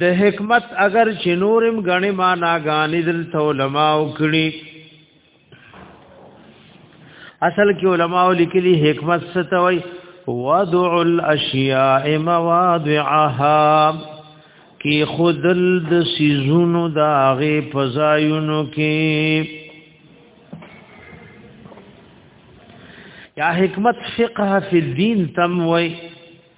د حکمت اگر چې نورم غني معنا غانې دل ته علما او کړي اصل کې علما لیکلي حکمت څه ته وای وضع الاشیاء مواضعها کی خودل د سیزونو د هغه فزایونو کې یا حکمت فقه فی الدین تم وای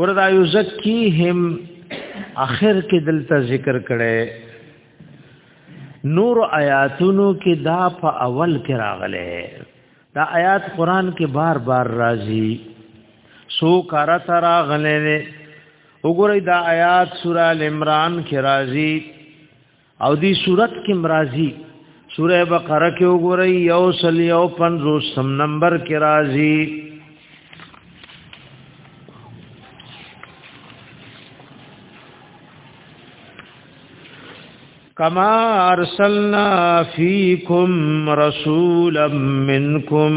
وردا یزکیهم اخر کې دلته ذکر کړي نور آیاتونو کې دا په اول کې راغله دا آیات قران کې بار بار راځي سو کارا ترا غلې وګورئ دا آیات سوره ال عمران کې راځي او دی صورت کې مرাজি سوره بقره کې وګورئ یو سل یو پنځو سم نمبر کې راځي کما ارسلنا فیکم رسولا منکم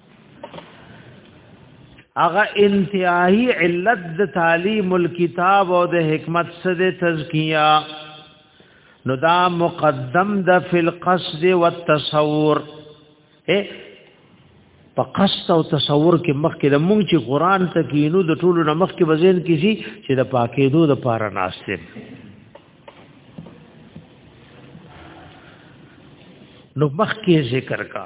اغه انتهایی علت د تعلیم الكتاب او د حکمت سره تزکیه نو دا مقدم د فی القصد والتصور اے په قصد او تصور کې مخکې د مونږ چې قران ته کینو د ټولو نه مخکې وزین کیږي چې د پاکېدو د پاره ناشته نو مخکې ذکر کا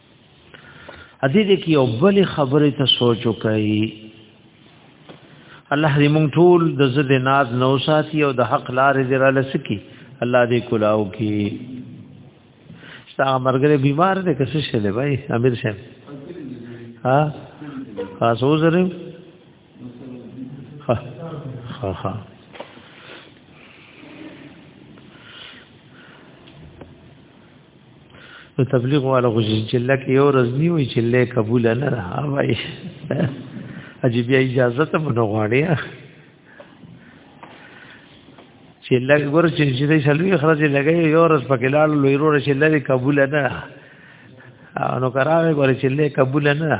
ادي دې کې یو بل خبره ته سوچ وکړي الله دې مونږ ټول د زده ناز نو ساتي او د حق لارې دې را لسکی الله دې کلاو کې ستا مرګره بیمار دې کسه شله بھائی امیر صاحب ها تاسو زره ها ها ها نو تبلیغ والا خو جله کې یو ورځ دی وی چې له قبول نه را وای عجیب اجازه ته مونږ غواړي چې لږ ور چې چې دې شلوي خرج لګي یو ورځ پکې لاړ لوی ور چې لري قبول نه نو کراوي ور چې له قبول نه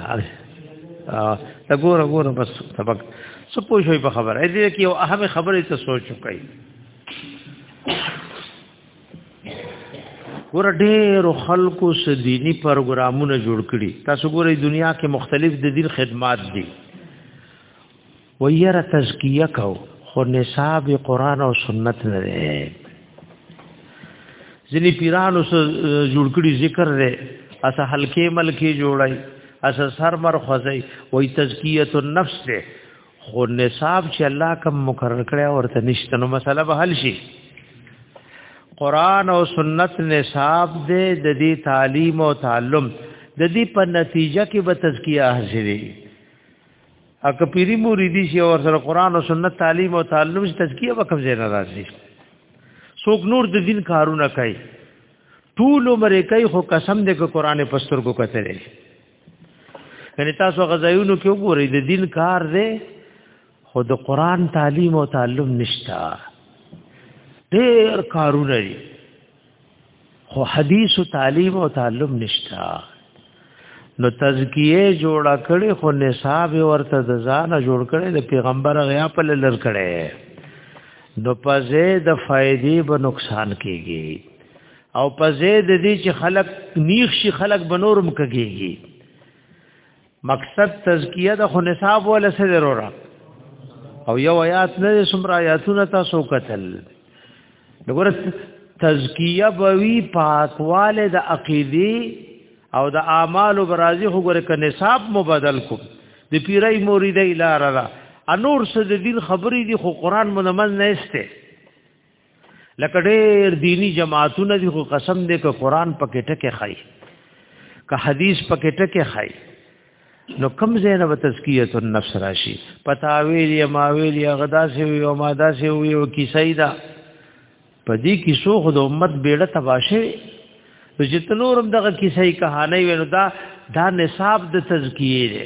تا ګور ګور بس سبق سپو شوي په خبره دې کې یو اهم خبره ته سوچ وکړي ور ډېر خلکو سديني پروګرامونه جوړ کړي تاسو ګورئ دنیا کې مختلف د دین خدمات دي ويره تزکیه کو خو نصاب قران او سنت نه دی ځنی پیرانو سره جوړ کړي ذکر دی اسه حلقې ملکې جوړای اسه سر مر خوځي وای تزکیه النفس دی خو نصاب چې الله کوم مقرر کړی او ورته نشته نو مسله به حل شي قران او سنت نصاب دې د دې تعلیم او تعلم د دې په نتیجه کې به تزکیه حاصلې اک پیری مریدی شي او سره قران او سنت تعلیم او تعلم چې تزکیه وکم زیر راځي څوک نور د دین کارونه کوي ټول عمر کوي خو قسم دې کو قران پستر کو کتلې کني تاسو غزایونو کې وګورئ د دین کار دی خو د قران تعلیم او تعلم نشتا ډېر کارونه دي خو حدیث او تعلیم او تعلم نشتا نو تزکیه جوړه کړي خو نصاب ورته د ځان جوړ کړي د پیغمبر غیا په لر کړي نو پځه د فائدې به نقصان کیږي او په زید دې چې خلق نیخ شي خلق بنورم کګيږي مقصد تزکیه د خو نصاب ولا سره را او یو آیات نه سمرا آیاتونه تاسو قتل دغه تزکیه بوي پاکواله د عقیده او د اعمال برازي خو ګره ک نصاب مبدل کو د پیرای مریدای لار را انور سد دین خبرې دي خو قران منمن نه استه لکه ډېر دینی جماعتونه دي خو قسم دې که قران پکې ټکه خای که حدیث پکې ټکه خای نو کم زینه و تزکیه النفس راشي پتاویل یا ماویل یا غدا سی او ما دا سی او یو کیسایدا پدې کیسو خود امت بیړه تباشه چې تنورم دغه کیسې کہانی وینو دا دا نصاب د تزکیه دی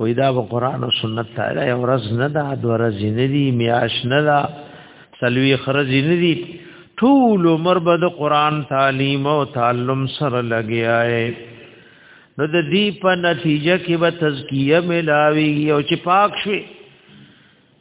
وې دا په قران او سنت تعالی یو ورځ نه دا د ورځ نه دی میاش نه دا سلوی خرج نه دی ټول عمر به د قران تعلیم او تعلم سره لګیاي نو د دې په نتیجه کې به تزکیه ملاوي او چې پاک شي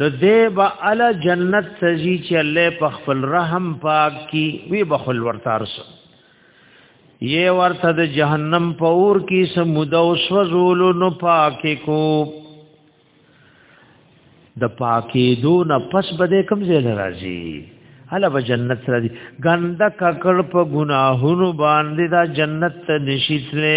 نو دې با ال جنت تزي چې الله په خپل رحم پاک کی وی بخل ورتارس یې ورته د جهنم په اور کې سمودا او سوزول نو پاک کو د پاکي دون پس بده کم زه راځي هله به جنت راځي ګنده ککړ په ګناهونو باندې دا جنت نشیتله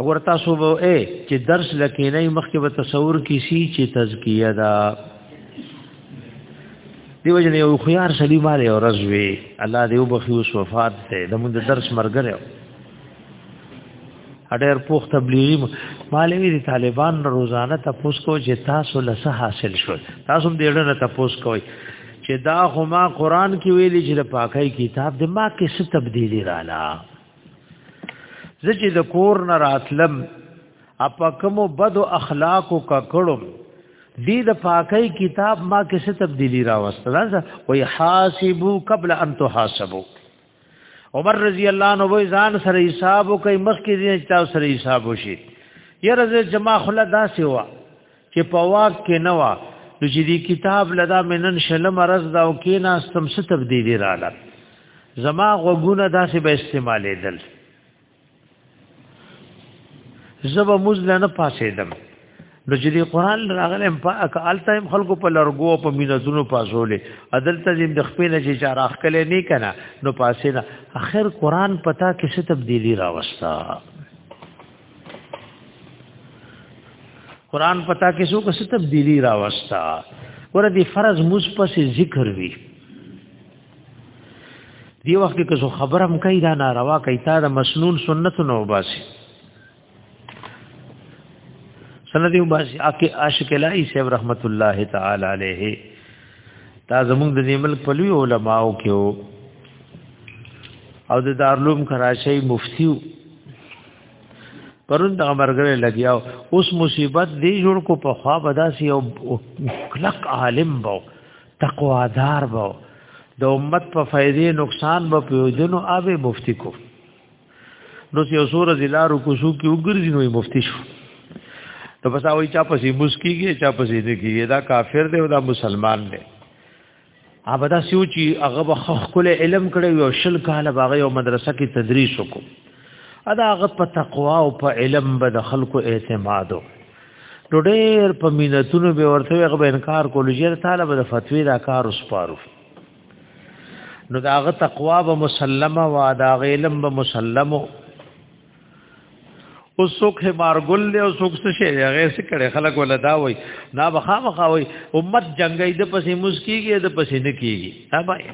اگر تاسو به اے چې درس لکې نه مخکې به تصور کې سي چې تزکیه دا دیو جن یو خيار سړي مال او رزوي الله دې وبخي اوس وفات ته د موږ درس مرګره اډر پوخ تبلیغي مالوی دي طالبان روزانه تاسو کو چې تاسو لسه حاصل شو تاسو دې ډېر نه تاسو کوئ چې دا هما قران کې ویلي چې د پاکۍ کتاب د ما کې څه تبدیلی رااله زه چې د کور نه راتلم اپا کوم بدو اخلاقو کا کړم دې د پاکۍ کتاب ما کې څه تبدیلی راوسته دا وي حاسبو قبل ان تحاسبو عمر رضی الله عنه وای ځان سره حساب کوي مخکې دې تاسو سره حساب وشي یره زه جما خلا داسې وا چې په واک کې نه وا نو چې دی کتاب لدا منن شل مرز دا او کې نه استم ست تبدیلی رااله زما غوګونه داسې به استعمالې دل زب مزل نه پاسې دم نو چې دی قران راغله په اکالته هم خلکو په لرګو په مینځونو پاسولې عدل ته د خپل چې چار اخلې نه کنه نو پاسې نه اخر قران پتا کې ست تبدیلی راوستا قران پتا کې څو څه تبدیلی راوستا ور دي فرض موس پس ذکر وی دی وخت کې څو خبره هم کوي دا ناروا کوي تا د مسنون سنت نو باسي سند یو باسي اکه عاشق الای صاحب رحمت الله تعالی علیه دا زموږ د نیمل پلوی علماو کې او د دارلوم کراچۍ مفتیو پرون د مرګره لګیاو اوس مصیبت دی جوړ کو په خوا بداسي او کلک عالم بو تقوا دار بو د امت په فائدې نقصان به پیوجنو اوبه مفتی کو نو یو سور زلارو کو شو کې وګرځي نو مفتی شو نو پس هغه چا پسې مسکیږي چا پسې نه کیږي دا کافر دی او دا مسلمان دی ابدا سیو چې هغه به خخ کول علم کړی او شل کاله باغې او مدرسه کې تدریس وکړو ادا هغه په تقوا او په علم به د خلکو اعتماد وکړو نو ډېر په مينتونو به ورته هغه به انکار کول چې طالب د فتوی دا کار وسپارو نو داغه تقوا به مسلمه وا دا علم به مسلمو او څوک هي مارګل له او څوک څه شي هغه څه کړي خلک ولا دا وای نا بخا بخا وای امت جنگي د پسې مسکیږي د پسې نه کیږي ها بای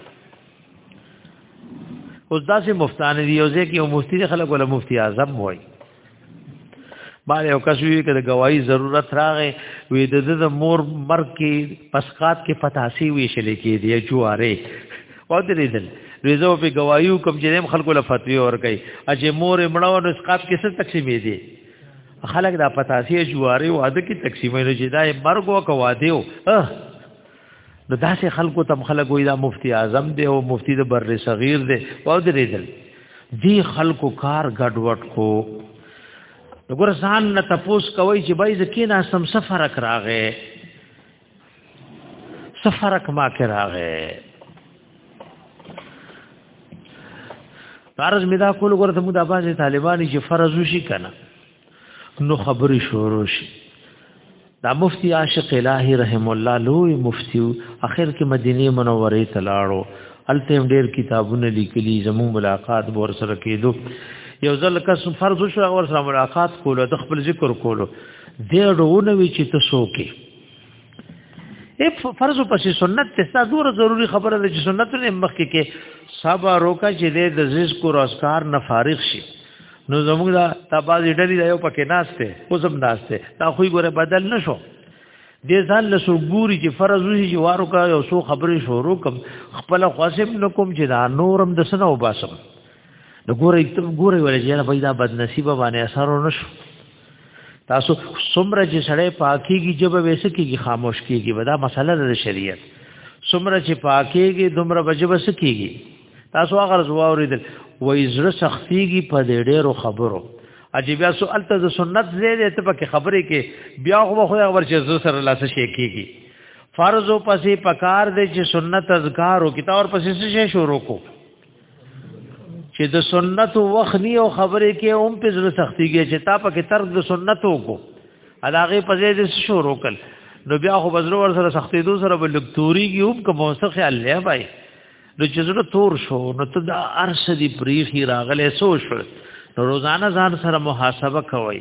اوس داسې مفتان دی او ځکه یو مفتی خلک ولا مفتی اعظم وای باندې او کس وی کده گواہی ضرورت راغې وې د د مور مرګ کې پسقات کې پتاسي وی شلې کې دی جواره ودرېدل رضو په گوايو کوم چې خلکو له فتوی ور کوي اجه مور مړو نو اسقاط کې څه تقسیمې دي خلک دا پتاسي جواري واده کې تقسیمې نه چې دا مرګ او کوادیو نو داسې خلکو تم خلک وي دا مفتی اعظم دی او مفتی د بر صغیر دی او درېدل دی خلکو کار ګډوډ کو وګور ځان نه تپوس کوي چې بای زکینا سم سفر کراغه سفرک ما کې راغې فرض مې دا کول غره ته مو د باندې طالبان چې فرض وشي کنه نو خبري شروع شي دا مفتی عاشق الہی رحم الله لوی مفتی اخر کې مدینه منوره ته لاړو الته ډیر کتابونه لیکلي زمو ملاقات ور سره کېدو یو ځل کس فرض شو ور سره ملاقات کولو د خپل ذکر کولو ډېر ډونه وی چې تاسو کې اف فرض پسې سنت ته ستا دور ضروری خبره ده چې سنت نه مخ کې کې سبا روکا چې د ذکر او اسکار نه فارغ شي نو زموږ دا تباز ډلی دا یو پکې ناشته اوس هم ناشته دا خو ګوره بدل نشو دې ځان له سګوري چې فرض وشي چې وارو کا یو سو خبرې شروع کوم خپل خاصم نکوم چې دا نورم د سنو باسم د ګوره ګوره ولې چې نه پیدا بد نصیب باندې اثر ونشو تاسو سمره چې سړی پاکيږي جب ویسه کیږي خاموش کیږي ودا مسله ده شریعت سمره چې پاکيږي دومره بجب وسه کیږي تاسو هغه زووري دل وای زړه سختيږي په دې ډېرو خبرو عجیب یا سوال ته سنت زیاده ته پکې خبرې کې بیا خو خو خبر چې زو سره لاسه شي کیږي فرض او پسې پکار دې چې سنت اذکار او کتاب پسې شي شروع کو چې د سنت وخت نه او خبرې کې هم په زړه سختيږي چې تا په کې ترک د سنتو کو علاغه په ځای د شروع کړ نو بیا خو بزرو ور سره سختې دو سره بل لکتوري کې هم کوم څه خیال لیا بای نو چې زړه تور شو نو ته د ارش دی پریخي راغله سو شو نو روزانه ځان سره محاسبه کوي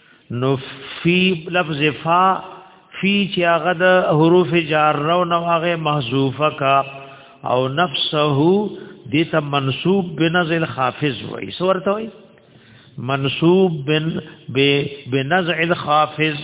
نو فی لفظ فا فی چې هغه د حروف جار نو نو هغه محذوفه کا او نفسه دې ته منسوب بنزع الخافض وای سورته وای منسوب بن بنزع الخافض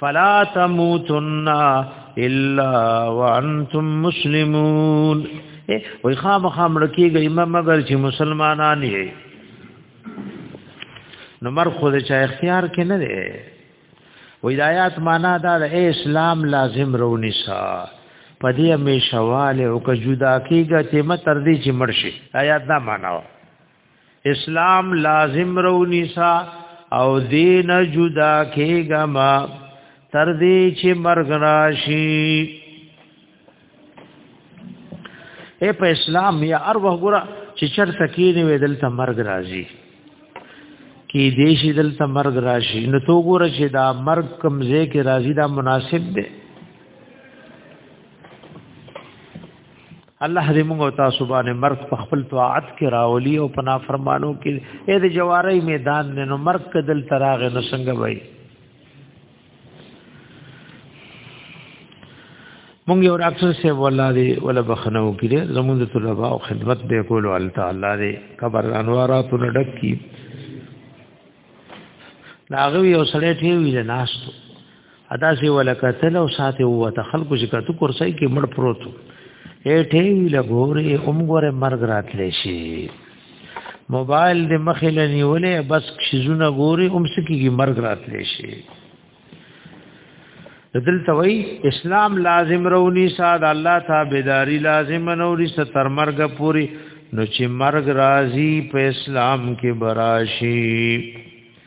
فلا تموتن الا وانتم مسلمون وای خام خام رکیږي مګر چې مسلمانان یې نو مر خو دې چا اختیار کې نه دی ولایات معنا دا د اسلام لازم رونی سا پدې همیشواله او که جدا کیږي چې متر دې چې مرشي آیات دا معنا اسلام لازم رو نسا او دین جدا کېګه ما تر دې چې مرګ راشي اے په اسلام یا ار وګوره چې چرته کې نه وې دلته مرګ راځي کې دې شي دلته مرګ راشي نو تو ګوره چې دا مرګ کمزې کې راځي دا مناسب دی الله دې موږ تاسو باندې مرګ په خپل طاعت کې راولي او په نافرمانو کې اې د جواري میدان نه نو مرګ کدل تراغ نو څنګه وای مونږ یو ډاکټر سی ولا دی ولا بخنو کړي زموږ د طلباء او خدمت به کول او تعالی دې قبر انوارات نډک کی ناغوی او سړی ټیوی له ناستو ادا سی ولکه تل او ساته هو ته خلکو ذکر تو کرسای کې مړ پروت اے ټی وی لګوري اوم ګوره مرګ راتلې شي موبایل د مخې لنیولې بس شزونه ګوري اوم سکیږي مرګ راتلې شي دل توي اسلام لازم رونی ساد الله تابعداري لازم نوري ستر مرګ پوری نو چې مرګ راضي په اسلام کې براشي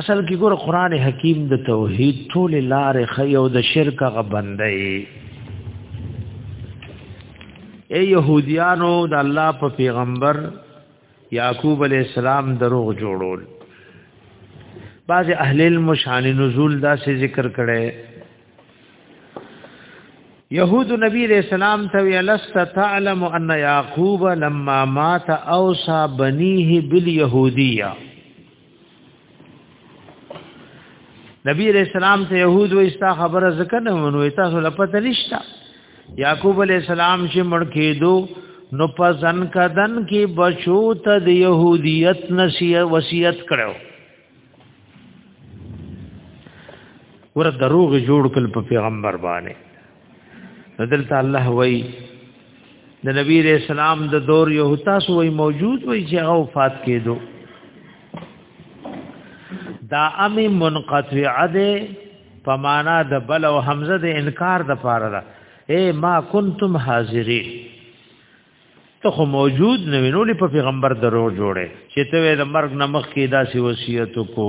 اصل کې ګور قران حکیم د توحید ټول لارې خي او د شرک غبندې اے يهوديانو د الله په پیغمبر یعقوب علی السلام دروغ جوړول بعض اهل علم شان نزول دا سه ذکر کړي يهود نبی علیہ السلام ته ولست تعلم ان يعقوب لما مات اوصى بنيه باليهوديه نبی علیہ السلام ته يهود وې ستا خبره ځکه نه منو تاسو لپاره نشتا یعقوب علیہ السلام چې مړ کېدو نو په ځن کدن کې بچو ته د يهودیت نصیحت وصیت کړو ور دروغ جوړ کل په پیغمبر باندې دلته الله وای د نبی رسول الله د دور یو تاسو وای موجود وای چې هغه وفات کېدو دا ام منقطع ده په معنا د بل او حمزه د انکار د پاره ده اے ما کنتم حاضری ته خو موجود نه وینولې په پیغمبر درو جوړه چې ته د مرګ نمخ کې داسې وصیت کو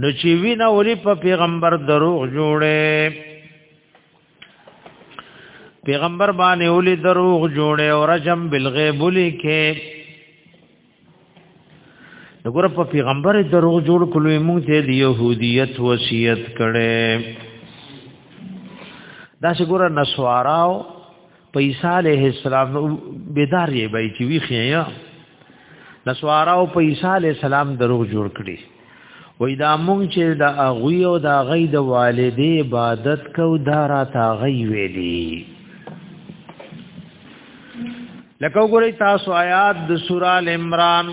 نو چې وینا ولي په پیغمبر دروغ جوړه پیغمبر باندې ولي دروغ جوړه او رجم بالغیب ولي کې دغه په پیغمبر دروغ جوړ کلو موږ ته د يهودیت وصیت کړي دا چې ګوره نسواراو په عیسی علیه السلام بیدار یې بای چې وی خیا نسوارا او په عیسی علیه السلام دروغ جوړ کړي وای دا مونږ چې دا اغوی او دا غي د والدې عبادت کو دا را تا غي ویلي لکه وګورئ تاسو آیات د سورہ ال عمران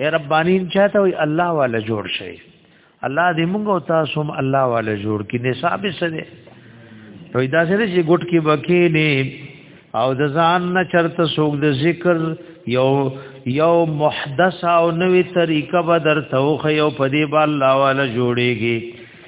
اے ربانین چاته وي الله والا جوړ شي الله دې موږ او تاسو هم الله والا جوړ کړي نصاب سره نو دا سره چې ګټ کې بکې نه او د ځان نه چرته سوګ د ذکر یو یو محدث او نوې طریقه به درته خو یو په دې باندې الله والا جوړيږي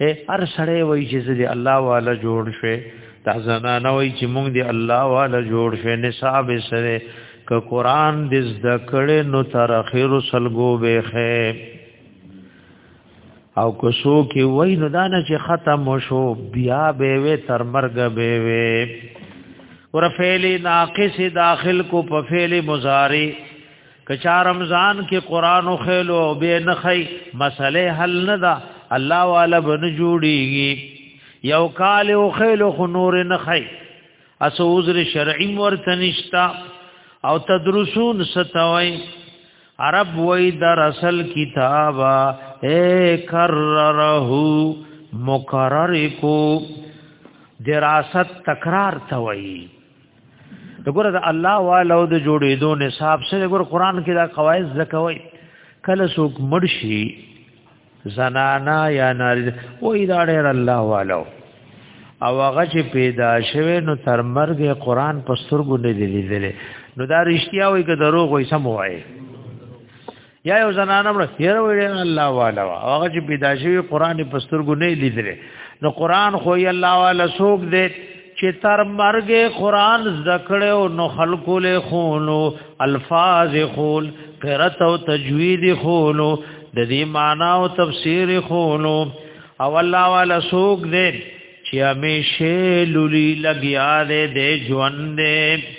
اے ار سړی وای چې زه دی الله والا جوړ شوې دا زنانه وای چې مونږ دی الله والا جوړ شوې نصاب سره ک قران دې زده کړې نو تر اخر سلګو به خې او کو سو کې وای نو دانه چې ختم شو بیا به وې تر مرګ به وې ور فعل ناقص داخل کو په فعل مضارع کچا رمضان کې قران او خیل او به نه خی مسله حل نه دا الله والا بن جوړیږي یو کال او خیل خو نور نه خی اس عذر شرعی ورته نشتا او تدرسون ستوي عرب وای در اصل کتابا اے کرره مکرر کو دراست تکرار توي دغه د الله والو د جوړېدو نصاب سره ګور قران کې دا قواعد زکوي کله څوک مرشي زنانا یا ناری وې دا ډېر الله والو او هغه چې پیدا شوه نو تر مرګ قران په سترګو نه لیدلې نو دا رښتیا وي که دروغ وي سم وایي یا یو زنانه مړ خیر ویل الله والا هغه چې پیدا شوی قران په سترګو نه لیدل نو قران خو یې الله والا سوق دې چې تر مرګ قران ذکر او نو خلقو له خونو الفاظ خول قرات او تجوید خونو د دې معنا او تفسیر خونو او الله والا سوق دې چې همیشه لولي لګیا دې دې ژوند دې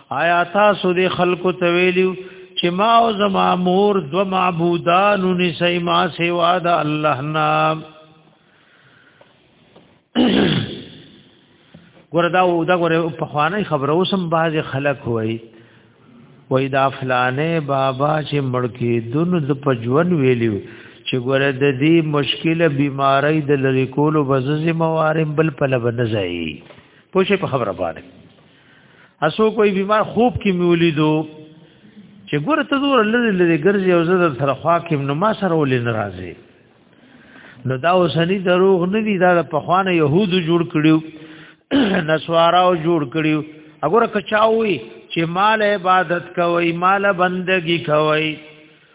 آیا تاسو دې خلکو ته ویلو چې ما او زما مور دو معبودان نسای ما سوا د الله نام ګوردا او دا ګور په خوانه خبره اوسم باز خلک وای وای دا فلانه بابا چې مړکی دن د پجون ویلیو چې ګور د دې مشکله بیماری د لری کولو وززه موارم بل په لبنځای پوښې په خبره باندې اسو کوئی بیمار خوب کې میولې دو چې ګور ته زور لری لری ګرځي او زړه سره خوا کې نو ما سره ولې ناراضي نو دا وسنی دروغ نه دي دا په خوانه يهود جوړ کړیو نسواراو جوړ کړیو وګوره کچاوي چې مال عبادت کوي مال بندگی کوي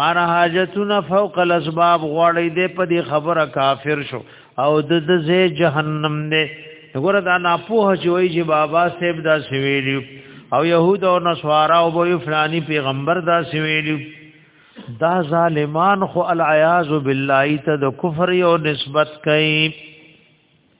مار حاجتونه فوق الاسباب غواړي دې په دې خبره کافر شو او د دې جهنم دې وګوره دا نه پوه چې وایي چې بابا صاحب دا سویلی او يهود او نصارا او وایي فلاني پیغمبر دا سویلی دا ظالمان خو العیاذ بالله ته د کفر او نسبت کوي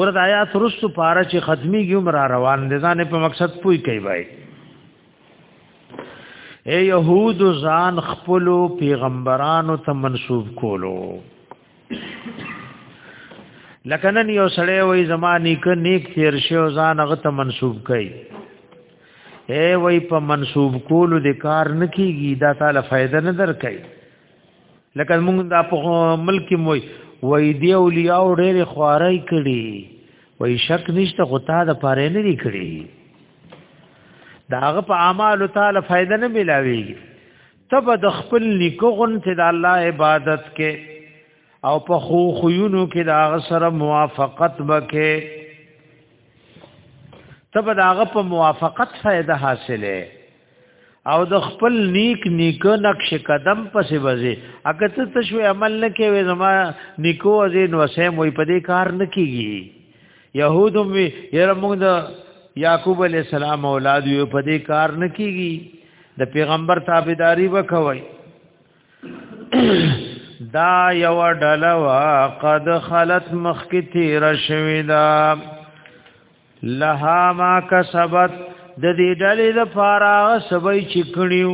ورته آیات رسو پارا چې ختمي ګم را روان دي ځان په مقصد پوي کوي بای اے یهود ځان خپل پیغمبرانو ته منسوب کولو لکه نن یو سړی وای زمانی ک نیک تیر شو ځان هغه ته منسوب کوي اے وای په منسوب کولو د کار نکیږي دا تعالی فائدہ نه درکې لکه موږ دا په ملک موي وای دی اولیاء ډېر خوارای کړي وای شک نشته خو تا د پاره نه دی کړی داغه په اعمال تعالی فائدہ نه ملاوي تب د خپل نیکو غن ته د الله عبادت کې او په خو خيونو کې د هغه سره موافقت وکې تب د هغه په موافقت فائدہ حاصله او د خپل نیک نیک نقش قدم پسې وځي اګه ته څه شو عمل نه کوي زما نیکو ازین وسیم وي په دې کار نه کیږي يهودم وی یره موږ د یعقوب علی السلام اولاد یو په دې کار نه کیږي د پیغمبر تابعداري وکوي دا یو ډلوا قد خلت مخکتی رشویدا لها ما کسبت د دې ډلې د فارا سبي چکړیو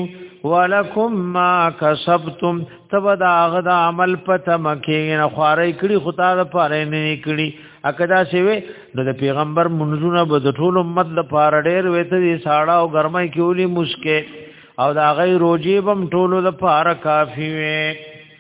ولکم ما کسبتم تبدا غد عمل پته مکه نه خوارې کړي خدا د پاره نه کړي اکدا سی وي نو د پیغمبر منځونه به د ټول امت د پاره ډېر وته دي ساړه او ګرمای کیولي مسکه او دا غي روجي بم ټولو د پاره کافي وي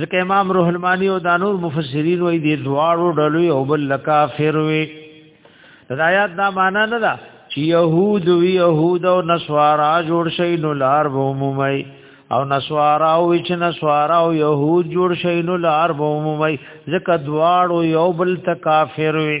ځکه امام روح المانی او دانور مفسرین وایي د دواړو ډلو یو بل کافر وي د آیات دا معنا نه ده چې يهود وی يهود او نسوارا جوړ شي نو لار به عمومي او نسوارا او چې نسوارا او يهود جوړ شي نو لار به عمومي ځکه دواړو یو بل کافر وي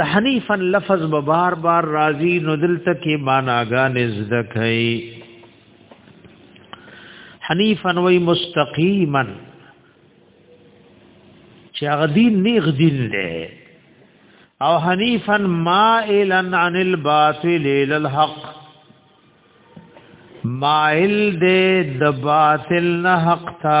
د حنیفا لفظ به بار بار راضی نو دلته کې معناګا نزد کای حنیفا وی مستقیما چې هغه دین نیغ دین دی او حنیفا مائلا عن الباطل الى الحق مائل دے د باطل نه حق تا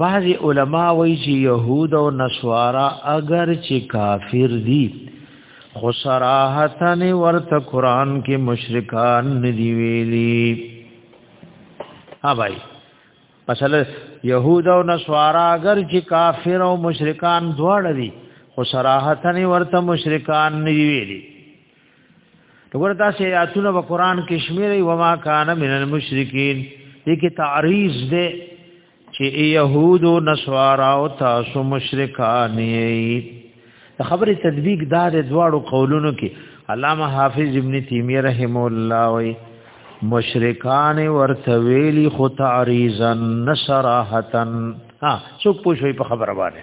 بعضی علما وایي چې يهود او نصارا اگر چې کافر دي خو صراحتن ورته قران کې مشرکان ندی ویلي ها بھائی مثلا يهود او نصارا اگر چې کافر او مشرکان دواړه دي خو صراحتن ورته مشرکان ندی ویلي وګوره تاسو آیاتونه په قران کې شمیرې و ما کان من المشرکین دې کې تعریض دې چې يهود او نصارا او تاسو مشرکان یې خبره تطبیق دار دواړو قولونو کې علامه حافظ ابن تیمیه رحم الله وی مشرکان ورته ویلی خو تعریزن نصراحتن ها څوک پوښوي په خبره باندې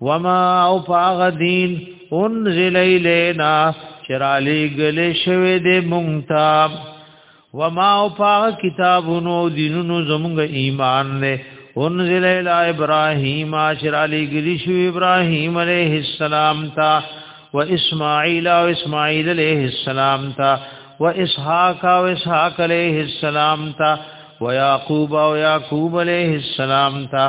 وما او فاغ دین انزل الینا چرالی گل شوی دے مونتاب وما او فاغ کتابونو دینونو زمونگ ایمان دے انزل الی ابراہیم چرالی گل شوی ابراہیم علیہ السلام تا و اسماعیل او اسماعیل علیہ السلام تا و اسحاق او اسحاق علیہ السلام تا و یعقوب او یعقوب علیہ السلام تا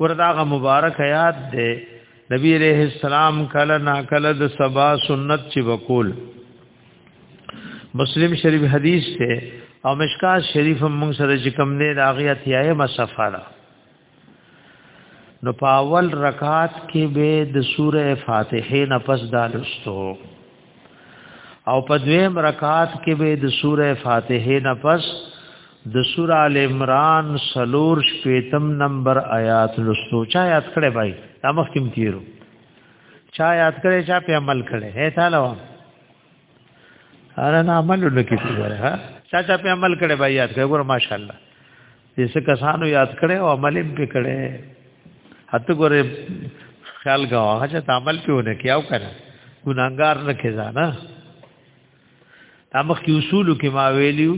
ورته مبارک آیات ده نبی علیہ السلام کله نا کله د سبا سنت چې وکول مسلم شریف حدیث ته او مشکا شریف موږ سره چې کوم نه راغی اتیایه مسفره نو پاول رکعات کې به د سوره فاتحه نه پس دالستو او په دویم رکعات کې به د سوره فاتحه نه پس د سوره ال عمران سلور شپیتم نمبر آیات لستو چا یاد کړي بھائی دا مخ کیم تیرو چا یاد کړي چا په عمل کړي هه تعالی اره نه عمل نکي کوي ها چا چا په عمل کړي بھائی یاد کړي ګور ماشاءالله دې څه کسانو یاد کړي او عمل یې پکړي هته ګوره خیال غواړه چې عمل پیونه کیاو کنه ګناګار نه کېزا نه تامخ کې اصول کې ما ویلیو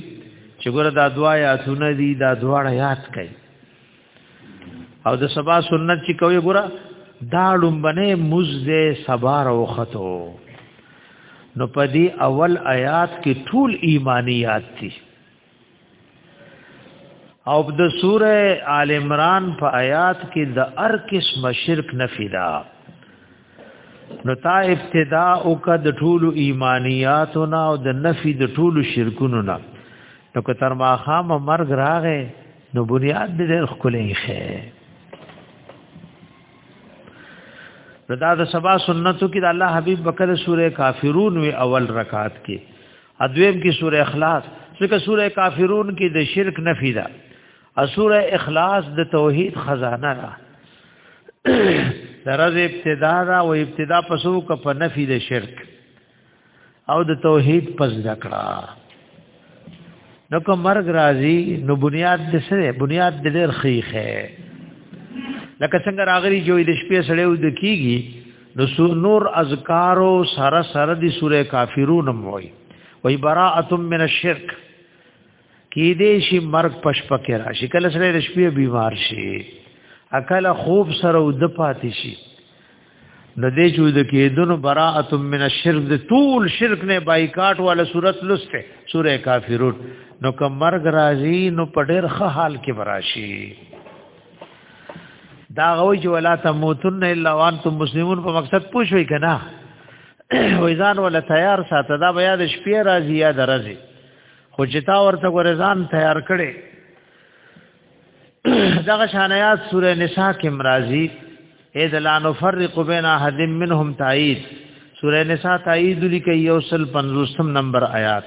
چې ګوره دا دعا یا سونه دي دا دعا یاد کړي او د سبا سنت چې کوي ګوره دا لومبنه مزه سبا راوخته نو پدی اول آیات کې ټول ایمانیات دي او د سوره آل عمران په آیات کې د هر قسم شرک نفی دا نو تا ابتدا او کا د ټولو ایمانیاتو نه او د نفی د ټولو شرکونو نه نو که تر ما خام مرګ راغې نو بنیاد دې ډېر خلې ښه دا د سبا سنتو کې د الله حبیب بکر سوره کافرون وی اول رکعات کې ادویم کې سوره اخلاص ځکه سوره کافرون کې د شرک نفی ده او سوره اخلاص د توحید خزانه ده درز ابتدا دا او ابتدا پسو ک په نفی د شرک او د توحید پس ذکرہ نو کوم مرګ راځي نو بنیاد د سره بنیاد د ډېر خیخه لکه څنګه راغلی جوړې د شپې سړې ود کیږي نو نور اذکارو سره سره دی سوره کافرون موي وای براءت من الشرک کی دې شي مرګ پش پکې راشي کله سره د شپې بیمار شي اکل خوب سره ود پاتې شي د دې چې د کېدونو براءت من الشرک د ټول شرک نه بایکاټ والا صورت لسته سوره کافرون نو کوم مرګ راځي نو په ډېر ښه حال کې براشي دا غوي چې ولا تموتن الا وانتم مسلمون په مقصد پوښوي کنه وې ځان ولا تیار ساته دا بیا د شپې راځي یا د راځي خو چې تا ورته ورزان تیار کړي دغه شانیات سوره نساء کې مرাজি اې د لا نفرق بین احد منهم تایید سوره نساء تایید لیکي یو سل 50 نمبر آیات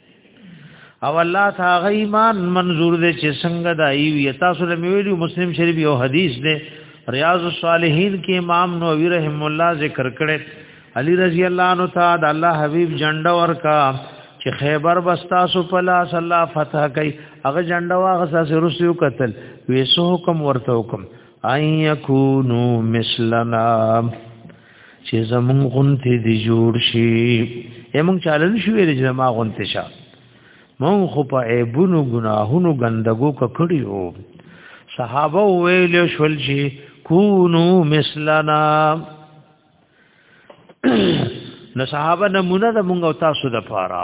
او الله تعالی ایمان منظور دې چې څنګه دا ایوی تاسو له ویلو مسلم شریف یو حدیث دی ریاض الصالحین کې امام نووي رحم الله ذکر کړي علی رضی الله عنه تا د الله حبیب جنډه ورکا چې خیبر بستا سو پلا صلی الله فتح کوي هغه جنډه واغسا سره رسیو قتل ویسو حکم ورته حکم اي يكونوا مثلنا چې زمون غونته دی جوړ شي یمون چالن شو ویل چې ما غونته شه مون خو په ایبونو ګناهونو ګندګو ککړیو صحابه ویل شول چې کونو مثلنا نو صحابه نمونه د مونږ او تاسو د پاره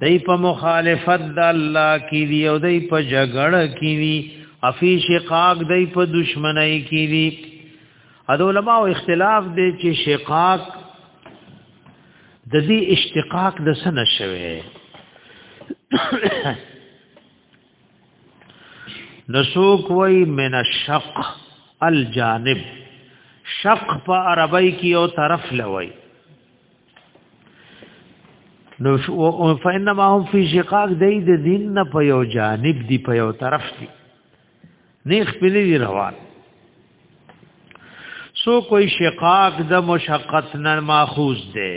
دای په مخالفت د الله کې دی او دای په جګړه کې دی افی شقاق دای په دشمنی کې دی د علماء اختلاف دی چې شقاق د دې اشتقاق د سنه شوه نسوک وای من الشق الجانب شق په عربی کې یو طرف لوي نو فإنما هم في شقاق دی د دین نه په یو جانب دی په یو طرف دی نه خپل دی روان سو کوئی شقاق د مشقت نه ماخوذ دی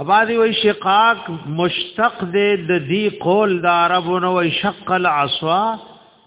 ابادی وی شقاق مشتق دی د دی قول د عربونو وی شق العصا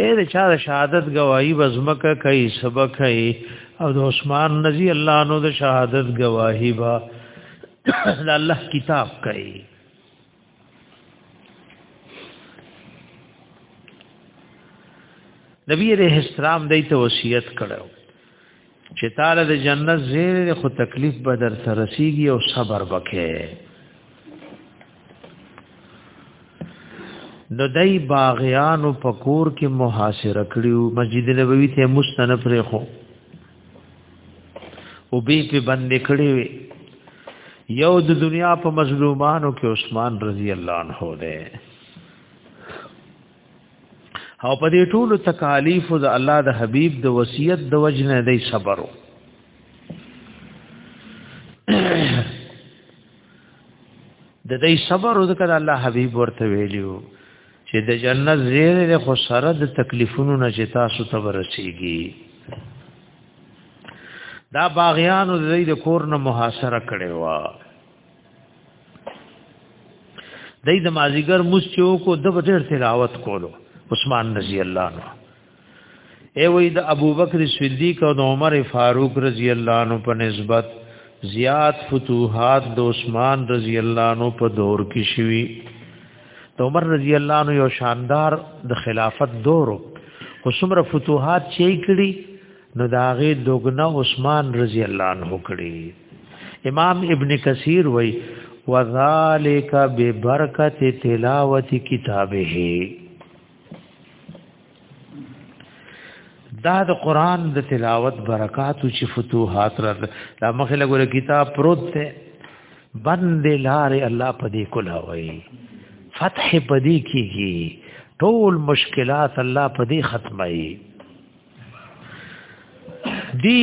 اې د چا د شهادت گواہی بزمکه کوي سبق کوي او د عثمان رضی الله عنه د شهادت گواہی با د الله کتاب کوي نبی علیہ السلام دای ته وصیت کړو چې تعالی د جنت زیر خو تکلیف به در ترسیږي او صبر وکې نو دای باغیانو پکور کې محاصره کړیو مسجد نبوي ته مستنف رخو او به په بند کړی وی یو د دنیا په مظلومانو کې عثمان رضی الله عنه دی او په دې ټولو تکالیف د الله د حبیب د وصیت د وجنه دی صبرو د دې صبر او ذکر الله حبیب ورته ویلو چې د جنت زیر له خو سره د تکلیفونو نه چې تاسو ته ورسیږي دا باغیانو د دې کور نه محاصره کړي وا دای د مازیګر مس چوکو د بټر تلاوت کولو عثمان رضی الله عنه ای وای د ابوبکر صدیق او د عمر فاروق رضی الله عنه په نسبت زیات فتوحات د عثمان رضی الله عنه په دور کې شوي د عمر رضی الله عنه یو شاندار د خلافت دورو خو څومره فتوحات چې کړي نو داغه دوګنا عثمان رضی الله عنه کړي امام ابن کثیر وای وذالک ببرکت تلاوت کتابه دا د قران د تلاوت برکات او چې فتوحات را د مخه لګره کتاب پروت ته بند لارې الله پدې کولا وای فتح پدې کیږي ټول مشکلات الله پدې ختمي دی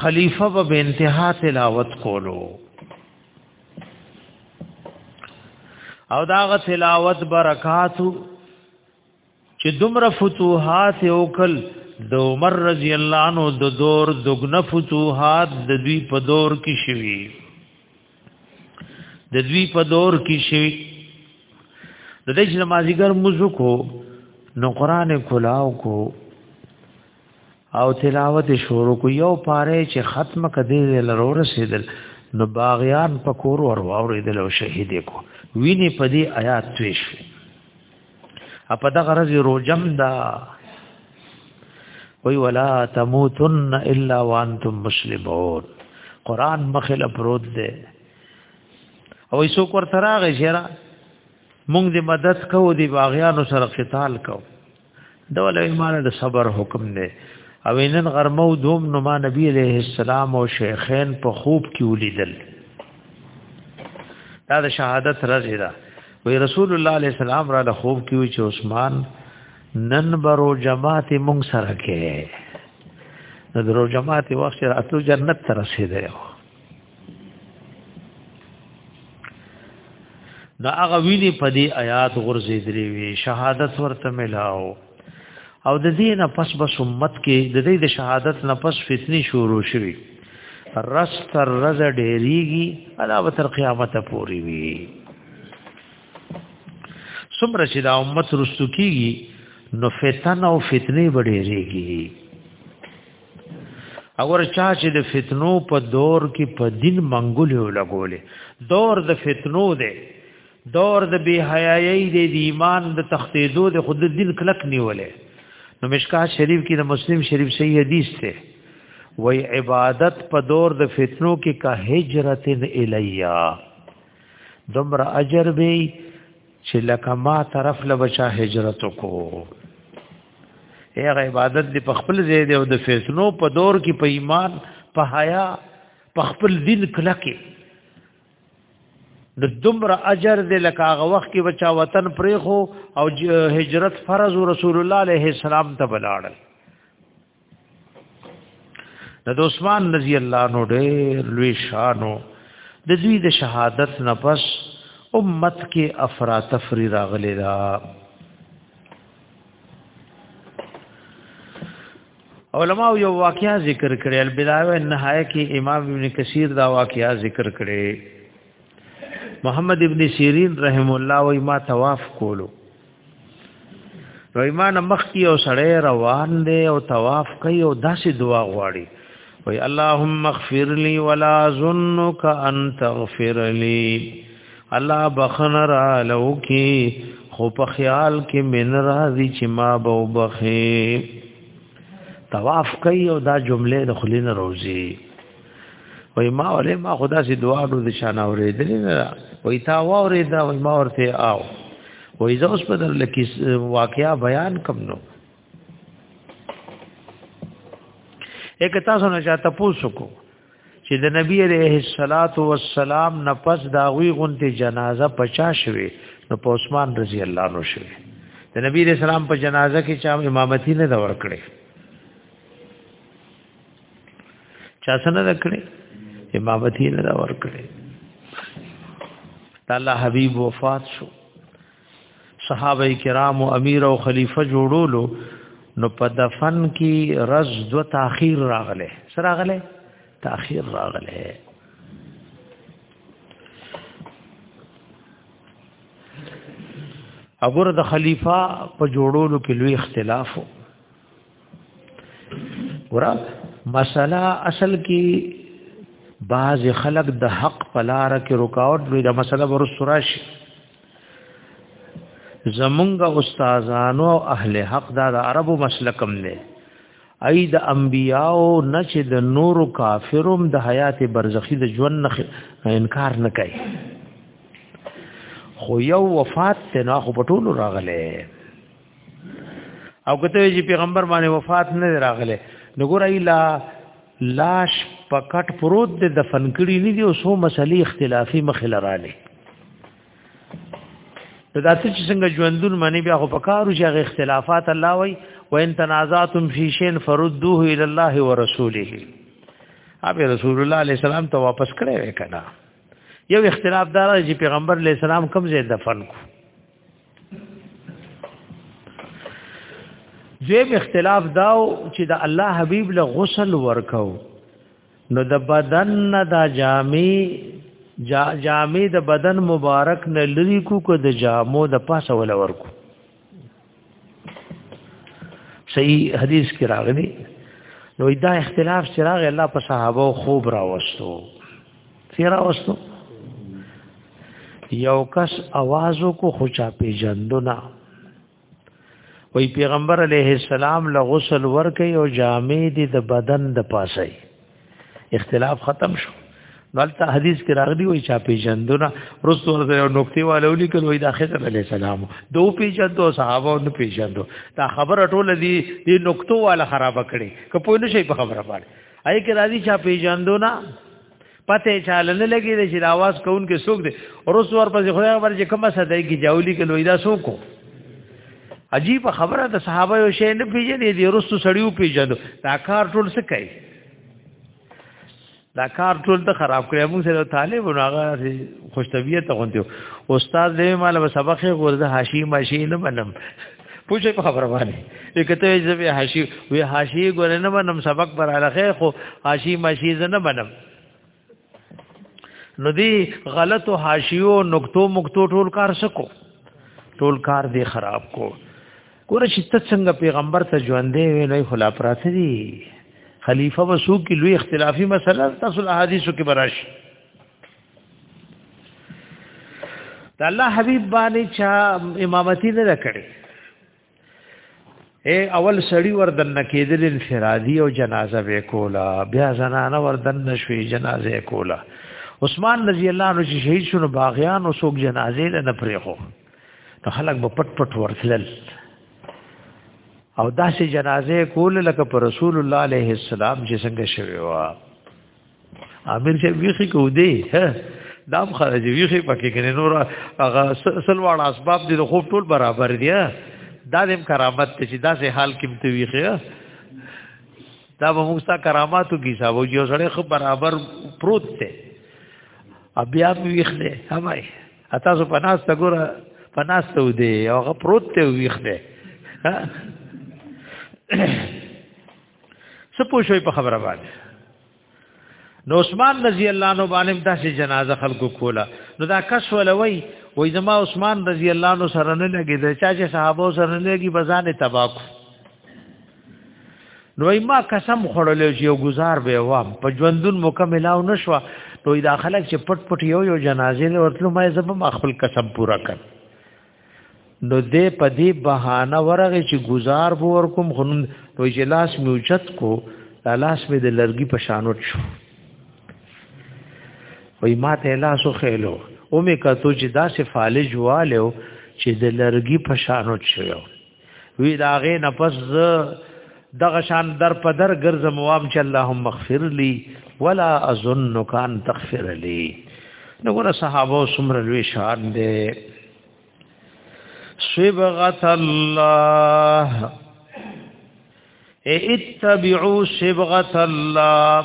خلیفہ به انتها تلاوت کولو او داغه تلاوت برکاتو چې دومره فتوحات وکړ د عمر رضی الله عنه د دور دغنه فتوحات د دوی په دور کې شوي د دوی په دور کې شوی د دې چې مازیګر موضوع کو نو قران کلاو کو او تلاوت شروع کو یو پاره چې ختم کده لرو رسیدل نو باغیان پکور ور واوریدل او شهید کو ویني په دې آیات تویش په دغه ورځ روجم دا وی ولا تموتن الا وانتم مسلمون قران مخله پروت دی او ایسو کور تراغه شرا مونږ دې مدد کوو دی باغیانو سره قتال کوو دا ولې ایمان د صبر حکم دی او نن غرمو دوم نو ما نبی علیہ السلام او شیخین په خوب کې ولیدل دا د شهادت رضی ده وی رسول الله علیه السلام را د خوب کې وی چې عثمان نن برو جماعت مونږ سره کې نو درو جماعت وخت راتلو جنت ته رسیدل نو هغه ویلي په دې آیات غرزې درې وی شهادت ورته ملاو او د دې نه پس بس امت کې د دې د شهادت نه پس فتنی شروع شوي رس تر رز ډېریږي الا تر قیامت پوري وي څومره چې دا امت رسو کیږي نو فتن او فتنې وړېږي اور چا چې د فتنو په دور کې په دین منګولې ولګولې دور د فتنو دی دور د بی حیايي د ایمان د تختیدو د خود دین کلک نیولې نو مشکا شریف کې د مسلم شریف صحیح حدیث ته وای عبادت په دور د فتنو کې کا هجرت الیا دمر اجر به چې لکه ما طرف له بچا هجرت کو هغه عبادت دی په خپل ځای دی او د فتنو په دور کې په ایمان په حیا په خپل دین کلکه د دومره اجر دې لکه هغه وخت کې بچا وطن پرې خو او هجرت فرض رسول الله عليه السلام ته بلاړل د عثمان رضی الله عنه ډېر لوی شانو د دې د شهادت نه پس امت کې افراتفری راغلی دا علماء یو واقعیا ذکر کړي البدایه النهایه کې امام ابن کثیر دا واقعیا ذکر کړي محمد ابن سیرین رحم الله و ما طواف کولو نو ایمان مخ کی او سړی روان دی او طواف کوي او داسې دعا غواړي وای اللهم اغفر لي ولا ظنك ان تغفر لي الله بخنه را لو کی خو په خیال کې من راضی چې ما به وبخې طواف کوي او دا جمله د خلینو روزي وای ما ولې ما خدا سي دعا ډو د شان اورېدل نه وای تا اورېد وای ما ورته آو وای زه اوس په در لکه واقعیا بیان کوم نو یک تاسو نه چاته پوسو کو چې د نبی عليه الصلاة والسلام نه پس دا غوي غونته جنازه پچا شوه نو په عثمان رضی الله عنه شوه د نبی عليه السلام په جنازه کې چا امامتي نه دا ور کړې چا څنګه دکړې امامتي نه دا ور کړې الله حبيب وفات شو صحابه کرام او امیر او خلیفہ جوړولو نو په دفن کې رز دو تاخير راغله سره راغله تاخير راغله ابور د خلیفہ په جوړولو کې لوی اختلاف وو ورا مسله اصل کې بعض خلق د حق په لار کې رکاوټ لري دا مسله ورسره شي زمونږ استادانو او اهل حق دا د عربو مسلکم دی ای د انبیاو نه چې د نور کافروم د حیات برزخی د ژوند نه انکار نه کوي خو یو وفات ته نه خو پټول راغله او کته چې پیغمبر باندې وفات نه راغله نو ګور ایلا لاش پکټ پروت د دفن کړي نه دي او سو مسلې اختلافي مخله رااله دا داسې چې څنګه ژوندون معنی بیا خو پکارو چې هغه اختلافات الله وای و ان تنازعتم فی شین فردوه الی الله ورسوله ابي رسول الله علیه السلام ته واپس کړی وکړه یو اختلاف دار چې پیغمبر علیه السلام کوم ځای دفن کو دویم اختلاف داو چې د الله حبیب له غسل ورکاو نو د بدن نه د جامې جا جامې د بدن مبارک نه لری کو کو د جامو د پاسه ول ورکو صحیح حدیث کې راغلی نو دا اختلاف چې راغی الله په صحابه خوب راوستو تیرا وستو یو کس आवाज کو خو چا پیجندو نه وی پیغمبر علیه السلام له غسل ورکه او جامع دي د بدن د پاسه اختلاف ختم شو دلته حدیث کې راغلی وی چا پیجندو نه رسول الله یو نقطې والو لیکل وی د خضر علیه السلام دو پیجندو صحابه نو پیجندو دا خبره ټول دي د نقطو والا خراب کړي کپوی نشي په خبره باندې آی کې راځي چا پیجندو نه پته چاله نه لګی د چې आवाज کون کې سوق دي روس ور پسې خدای خبر چې کومه صدای کې جاولی کې لوی دا سوکو عجیب خبره د صحابه یو شی نه پیژنې دي روس سړیو پیژندو دا کار ټول څه کوي دا کار ټول ته خراب کړی موږ سره طالب هغه خوش طبیعت غونډو استاد دې مال سبق غورځه حاشی ماشی نه بنم پوښې په خبره باندې کته یې به حاشی وی حاشی ګور نه منم سبق پر علاقه خو حاشی ماشی نه منم نو دی غلط او حاشیو نقطو مقطو ټول کار سکو ټول کار دی خراب کو ګور چې ته څنګه پیغمبر ته ژوندې وې نه خلا پراته دي خلیفہ وسو کې لوی اختلافي مسله تاسو حدیثو کې براشي د الله حبيب باندې چا امامتي نه کړې اے اول سړی وردن نکیدل انفرادی او جنازه وکولا بیا زنانه وردن نشوي جنازه کولا عثمان رضی الله عنه چې شهید شونه باغیان او څوک جنازې نه پرېخو نو خلک په پټ پټ ورتلل او داسې جنازې کول لکه پر رسول الله عليه السلام چې څنګه شوی و امیر چې ویخي کو دی ها دام خرج ویخي پکې کنه نور هغه سلواړ اسباب دي خو ټول برابر دي دا دیم کرامت ته چې داسې حال کې مت ویخي دا به موږ ستا کراماتو کې حساب او یو سره خو برابر پروت دی بیا ویخ دی همای تاسو په ناس ته ګوره په ناس ته ودی او هغه پروت ته ویخ دی څه پوښوي په خبره باندې نو عثمان رضی الله عنه باندې داسې جنازه خلکو کوله نو دا کس ولوي وای زما عثمان رضی الله عنه سره نه لګي دا چا چې صحابه سره نه لګي بزانه تباکو نو ما قسم خړلې چې یو گزار به وام په ژوندون مکملاو نشو نو دا خلک چې پټ پټ یو یو جنازې له ورتلو ما زب ما خپل قسم پورا کړ نو دې په دې بهانه ورغه چې گزار به ور کوم خو نن وی چې لاس مې اوچت کو لاس مې د لرګي په شانوټ شو وی ما ته لاس خېلو او مې کتو چې دا سه فالج والو چې د لرګي په شانوټ شو وی دا غې نفس دغه شان در په در ګرځم وام چې اللهم اغفر لي ولا اظن کان تغفر لي نو ګره صحابه سمر لوي شان دي صبغت الله اتبعوا صبغت الله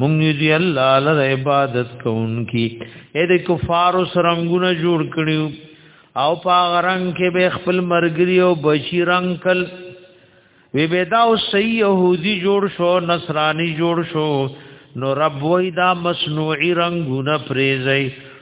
مونږ دې الله لر عبادت کوونکی اې د کفارو سرنګونه جوړ کړیو او پاغ رنگ کې به خپل مرګري او بچی رنگ کل وی به دا او سی يهودي جوړ شو نصراني جوړ شو نو رب وای دا مصنوعي رنگونه پریزي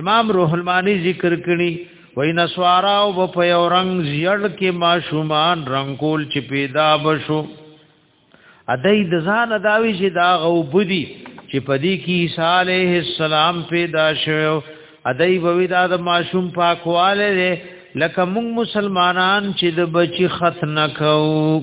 امام روح المانی ذکر کړي وای نسوارا او په یو رنگ زیړ کې ماشومان رنگول چې پیدا بشو ادای د ځان داوی چې دا غو بدی چې پدی کې عیسی علیه السلام پیدا شو ادای بوی دا د ماشوم پاکواله ده لکه موږ مسلمانان چې د بچی ختنه کوو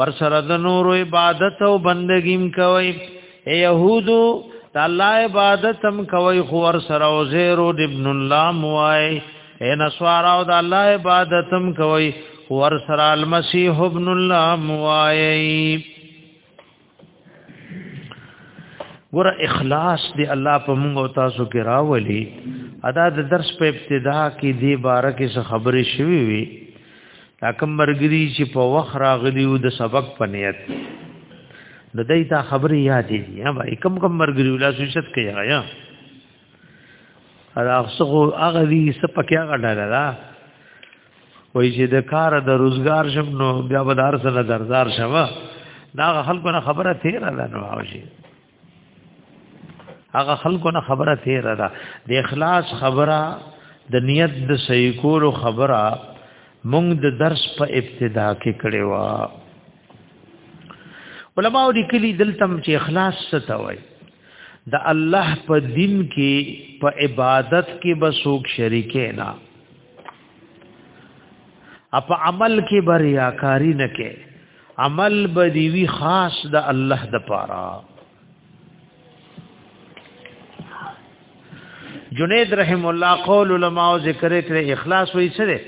ور سره د نور عبادت او بندګیم کوي اے يهودو تعالی عبادت هم کوي خو ور سره او زیر ابن الله موای اے نسوارا او د الله عبادت هم کوي خو ور سره المسيح ابن الله موای ګور اخلاص دی الله په موږ او تاسو کې راولي ادا د درس په ابتدا کې دی بارکه څه خبرې شوي وي تاکم مرګري چې په وخت راغلی او د سبق په نیت د دې تا خبرې یادې دي ها بھائی کم کم مرګري ولا سوچت کوي یا ادا څنګه هغه دې سپکه غډه ده وای چې د کار د روزګار شم نو بیا به دار سره دردار شوه دا خلکو نه خبره تیر ده نو اوشي هغه خلکو نه خبره تیر ده د اخلاص خبره د نیت د صحیح کولو خبره مونږ د درس په ابتدا کې کړې و علماء دې کلی دلتم چې اخلاص څه ته وایي د الله په دین کې په عبادت کې به څوک شریکې نه اپ عمل کې بریا کاری نه کې عمل بدیوی خاص د الله د پاره جنید رحم الله قول علماء ذکر کړي اخلاص وایي سره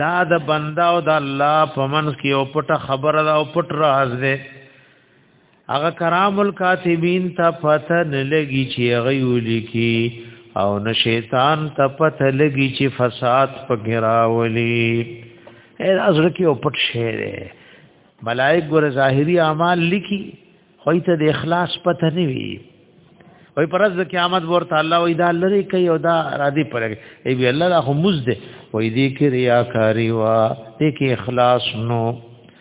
دا د بندا او د الله پمن کې او پټه خبره او پټ راز ده هغه کرام الکاتبین ته پته نه لګي چې هغه ولیکي او نه شیطان ته پته لګي چې فساد پکې راولي اې ازر کې او پټ شعر ملائک ګور ظاهری اعمال لیکي خو ته د اخلاص پته نه وي وای پرز د قیامت ورته الله وای دا لری کوي او دا را دي پرګ ای وی الله دا خو مزد وای دې کې ریاکاری وا دې کې اخلاص نو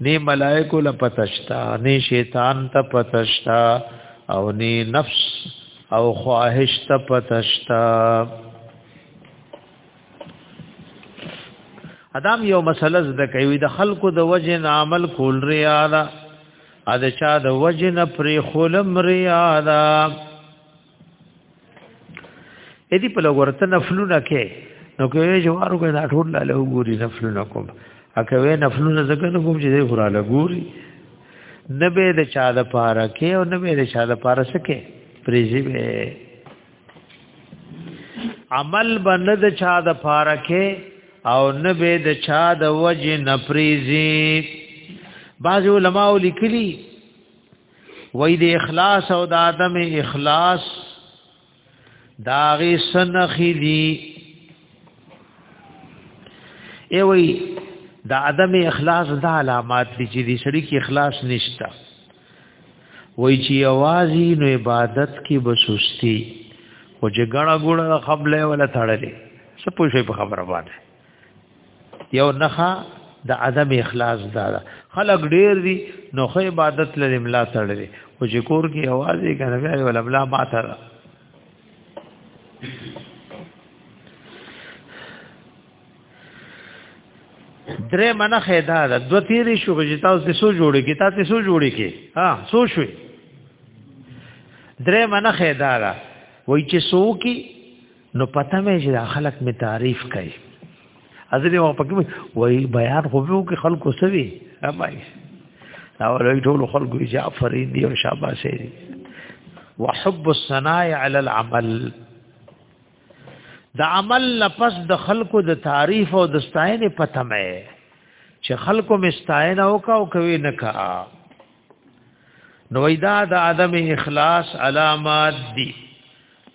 نه ملائکو له پتشتا نه شیطان ته پتشتا او نه نفس او خواهش ته پتشتا ادم یو مسله زده کوي د خلکو د وجه نه عمل کول ریا ده ا د چا د وجه نه پرې خولم ریا ده اې دې په لورته نفلونه کې نو کوي جوارو کې دا ټول لاله وګوري نفلونه کوم اکه وې نفلونه زګر کوم چې دې خراله ګوري نبه د چا د پاره کې او نبه د چا د پاره سکه پریزي به عمل بند د چا د پاره کې او نبه د چا د وجه نپریزي بعض علماء لیکلي وای د اخلاص او د عدم اخلاص داغه سنخې دي ای وای د عدم اخلاص د علامات دي چې د سړي کې اخلاص نشته وای چې اوازي نو عبادت کې بسوستي او چې ګڼه ګوړه قبله ولا تړلې څه پوښي په خبره باندې یو نخا د عدم اخلاص دا ده خلق ډیر دي نو خو عبادت لري ملا تړلې او چې کور کې आवाज یې کنه بیا ول ملا ما تر درې منه خیدا ده دو تیرې شو چې تاسو څه جوړې کې تاسو څه جوړې کې ها سو شوې درې منه خیدا ده وای چې سو کې نو پته مې چې دا خلک می تعریف کوي ازلی وخت پکې وای بیان خو به کې خلکو سوي امای او لوی ټول خلکو یې جعفرین دی او شاباسه دی وحب الصناع علی العمل د عمل لپس د خلکو د تعریف او د ستاینې پته مې چې خلکو مې ستاینه وکاو کوي نه کا نو دا د عدم اخلاص علامات دي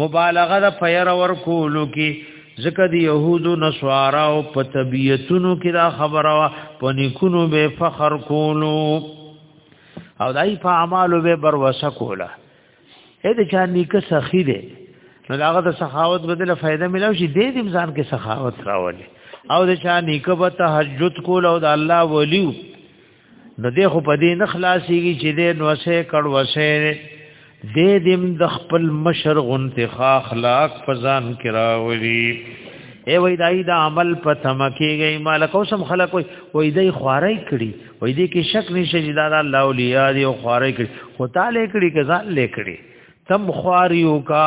مبالغه د پیر ور کولو کې ځکه د يهودو نسوارا او په طبيعتونو کې دا خبره وا په نیکونو به فخر کولو او دای په اعمالو به بروسه کوله اې د چا نیکه سخی دی نو داغه د سخاوت بدله فائدہ ملو شي دې دې ځان کې سخاوت راولي او د چا نیکه به تهجد کول او د الله ولیو نو دی خو په دې نه خلاصيږي چې دې نو سه کړ وسه دې دم د خپل مشر غنته اخلاق فزان کراولي ای وای دای دا عمل په تمکیږي مالک اوسم خلک وای وای دای خوارای کړي وای دې کې شک نشه چې دا الله اولیاء دی او خوارای کړي خو تعالی کړي کزان لیکړي تم خواریو کا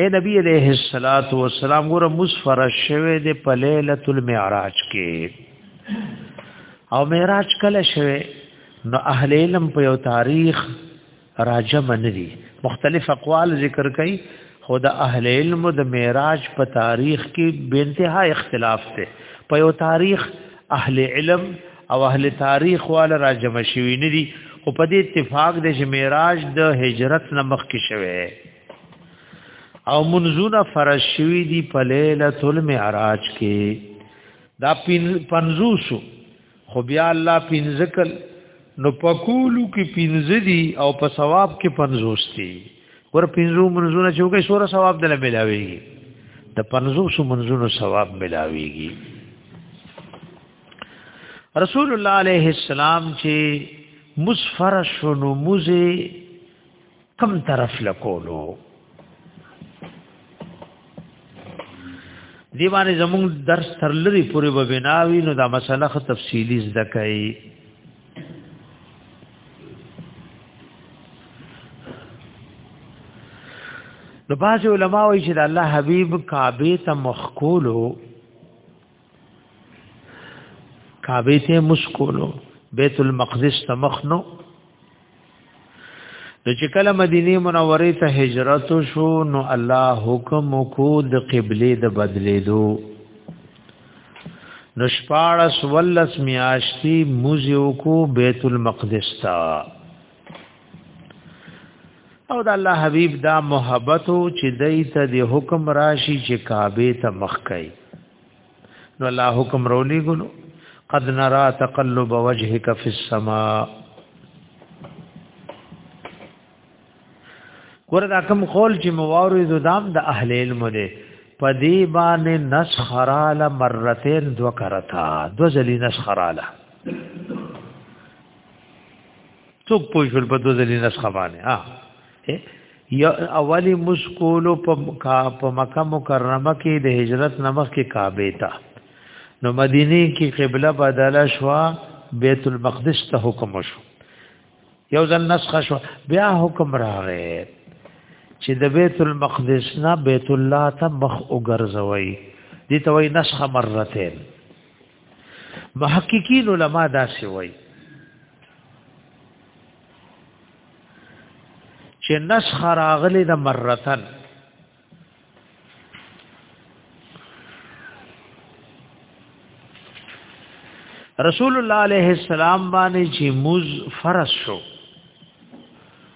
اے نبی علیہ الصلات والسلام ګره مسفر شوه د په ليله المعراج کې او معراج کله شوه نو اهل علم په یو تاریخ راجم نه دي مختلف اقوال ذکر کوي خو د اهل علم د معراج په تاریخ کې به انتها اختلاف ته په یو تاریخ اهل علم او اهل تاریخ والا را جمع شوی نه دي خو په دې اتفاق د معراج د هجرت نه مخکې شوه او منزونه فرض شوی دي په ليله المعراج کې دا پنځوسو خو بیا الله پنځکل نو پکولو کې پنځه دي او په ثواب کې پنځوس دي ور پنځو منزونه چې وګي سوره ثواب دل ملاويږي د پنځوسو منزونو ثواب ملاويږي رسول الله عليه السلام چې مسفر شنو موزه کم طرف لکولو دی باندې زموږ درس تر لري پورې به بناوي نو دا مسله خو تفصیلی زده کوي نو باز علماء وایي چې الله حبیب کعبه ته مخکولو کعبه ته مشکولو بیت المقدس ته مخنو نو چې کله مدینه منوره ته هجرت شو نو الله حکم کو د قبله د بدلیدو نو شپارس ولس میاشتی موزیو کو بیت المقدس تا او د الله حبیب دا محبت چې دای ته د حکم راشي چې کعبه ته مخ کوي نو الله حکم رولي ګلو قد نرى تقلب وجهك في السماء وردا کوم قول چې موارد دام د اهل علم دي پدی باندې نسخراله مرتين دو کرتا دو ځلې نسخراله څوک پوه شول په دوه ځلې نسخه باندې ها یا اولی مسکولو په په مکه مکرمه کې د هجرت نمخ کې کعبه تا نو مدینه کې قبله بدله شو بیت المقدس ته حکم شو یو ځل نسخه شو بیا حکم راغی چې د بیت المقدس نه بیت الله ته مخ وګرځوي دي ته وای نسخه مرتين محققین علما دا سی وای چې نسخ راغلی د مرتن رسول الله علیه السلام باندې چې موز فرض شو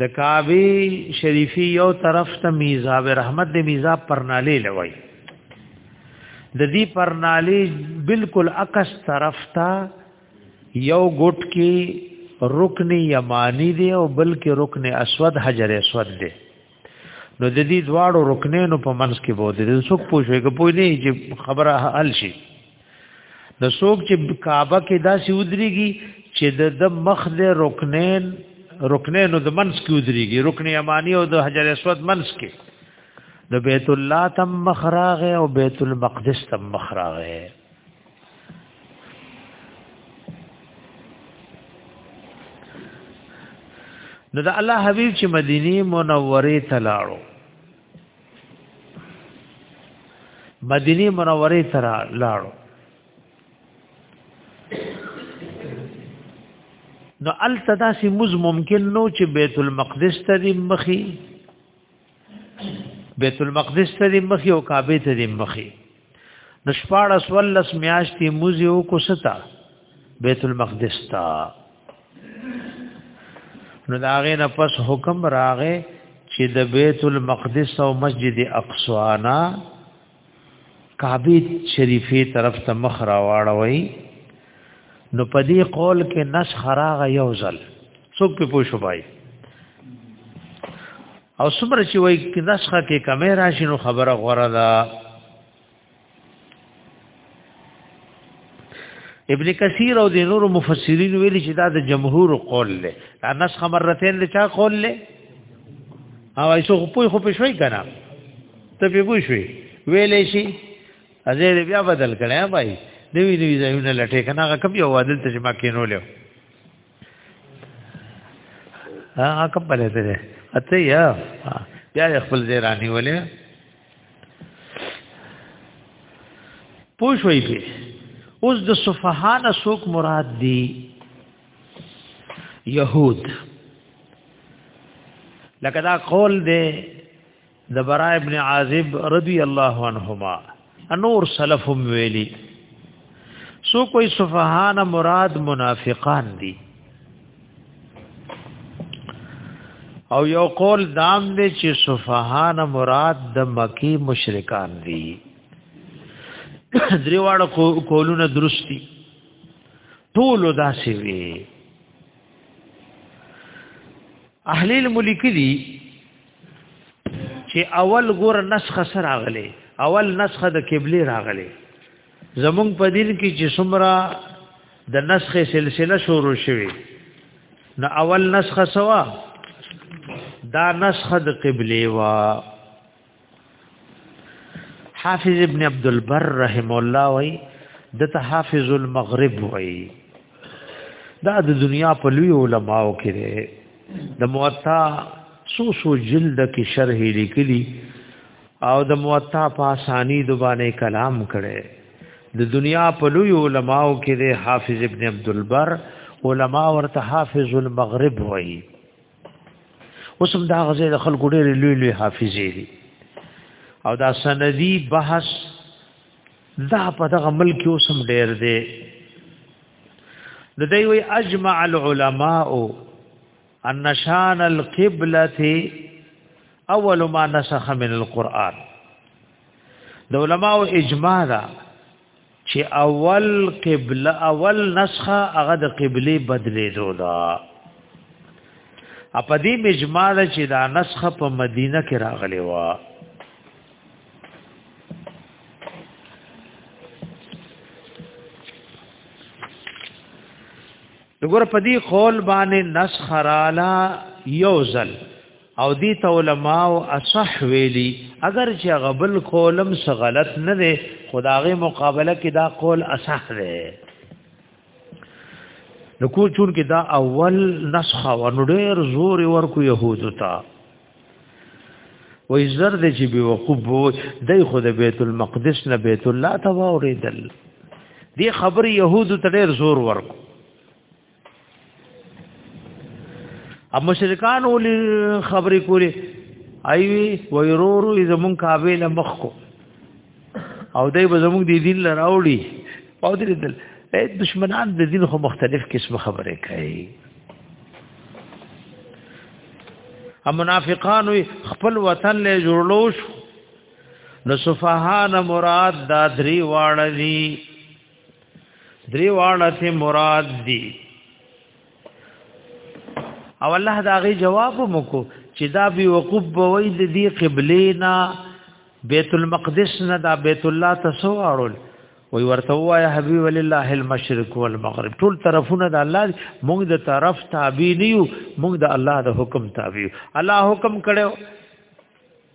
د کعبه شریفی یو طرف ته میزاب رحمت د میزاب پرنالی لوي د دې پرنالی بالکل عکس طرف ته یو ګټ کې رکن یمانی دی او بلکې رکن اسود حجر اسود دی نو د دې دواړو رکنینو په منځ کې بوده د څوک پوښوي که پوه نه چې خبره حل شي نو څوک چې کعبه کې داسې ودرېږي چې د مخ د رکنین رکنینو د منس کې ودرېږي رکن یمانی او د حجر اسود منس کې د بیت الله تم مخراغه او بیت المقدس تم مخراغه نو د الله حبیب چې مدینه منوره ته لاړو مدینه منوره ته لاړو نو الته داسې موز ممکن نو چې بیت المقدس ته دی مخي بیت المقدس ته دی مخي او کعبه ته دی مخي نو شپاړس ولس میاشتې موزي او کوستا بیت المقدس تا نو دا غې نه پس حکم راغې چې د بیت المقدس او مسجد اقصا نه کعبه شریفه طرف ته مخ را واړوي نو په دې قول کې نسخ راغ یو ځل څوک په پوښوبای او څومره چې وای کې نسخه کې کمې راشي نو خبره غوړه ده ابن کثیر او د نور مفسرین ویلي چې دا د جمهور قول له دا نسخه مرتين له چا قول له او ایسو خپل خو په شوي کنه ته په بو شوي ویلې شي ازیر بیا بدل کړه بھائی نوی نوی ځایونه لټه کنه هغه کم یو عادل ته ما کینو له هغه کوم بلې ته اته یا بیا خپل ځای رانی ولې پوښوي په اوس د صفحانه سوق مراد دی يهود لکه دا قول دی د برا ابن عازب رضی الله عنهما انور سلفم ویلی سو کوئی صفحان مراد منافقان دی او یو قول دام دی چې صفحان مراد د مکی مشرکان دی دریواړه کولونه درستی ټول داسې وی اهلی الملک دی چې اول ګور نسخه سره راغله اول نسخه د قبله راغله زمونږ په دین کې چې څومره د نسخه سلسله شروع شوه نو اول نسخه سوا دا نسخه د قبله وا حافظ ابن عبد البر رحم الله وای دته حافظ المغرب وای دا د دنیا په لوی علماو کې دی د موطا سو سو جلد کې شرح لیکلی او د موطا په اسانی د باندې کلام کړي د دنیا په لوی علماو کې دی حافظ ابن عبد البر علما ورته حافظ المغرب وای اوس هم دا غزه د خلکو ډېر لوی لوی حافظې دي او دا سندي بحث دا په دغه ملک اوس هم ډېر دی د دوی وی اجمع العلماء ان شان القبلة اول ما نسخ من القرآن د علماء اجماع دا چې اول قبله اول نسخه هغه د قبله بدلې دولا اپ دې مجمع ده چې دا نسخه په مدینه کې راغلی و وګوره په دې قول باندې نسخه رااله یوزل او دی ته علماء او اصح ویلی اگر چې غبل کولم څه غلط نه دی خداغه مقابله کې دا قول اصح دی نو کو چون کې دا اول نسخه ونډیر زور ورکو يهودو ته وای زر دې چې به وقوب وو دای خو د بیت المقدس نه بیت الله ته واوریدل دې خبر يهودو ته ډېر زور ورکو اب مشرکان ول خبرې کولی ایوی ویرورو زمون کعبه له مخ کو او دای به زمون دی دین لراوړي او دې دل دشمنان د دین خو مختلف قسم خبرې کوي ا منافقان خپل وطن له جوړلو شو نو صفهان مراد دا دري واړه دي درې واړه ته مراد دي او الله دا غي جواب مکو چې دا بي وقوف بوي د دې قبله نه بیت المقدس نه دا بیت الله ته سو اړول وی ورته وای حبیب لله المشرق والمغرب ټول طرفونه د الله موږ د طرف تابع نه یو موږ د الله د حکم تابع یو الله حکم کړو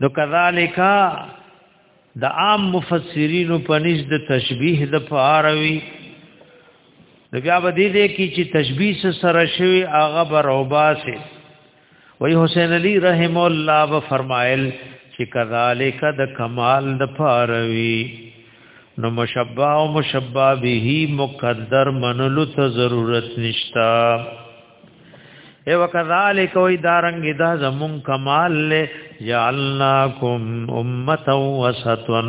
نو کذالک د عام مفسرین په نس د تشبیه د فاروی نو بیا به دې دې کې چې تشبیه سره شوی هغه بروباسه وی حسین علی رحم الله و فرمایل چې کذالک د کمال د فاروی نو مشبع او مشبع به مقدر منلو ته ضرورت نشتا ای وکذالک وی دارنګ دا زمون کمال له جعلناکم امه وسطا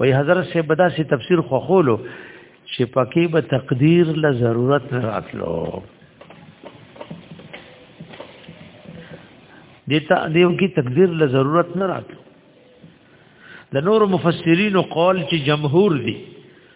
وی حضرت سے بدا سی تفسیر خو خولو چې پکې به تقدیر له ضرورت نه راتلو دیتا دیو کی تقدیر له ضرورت نه راتلو د نور مفسرین قول چې جمهور دي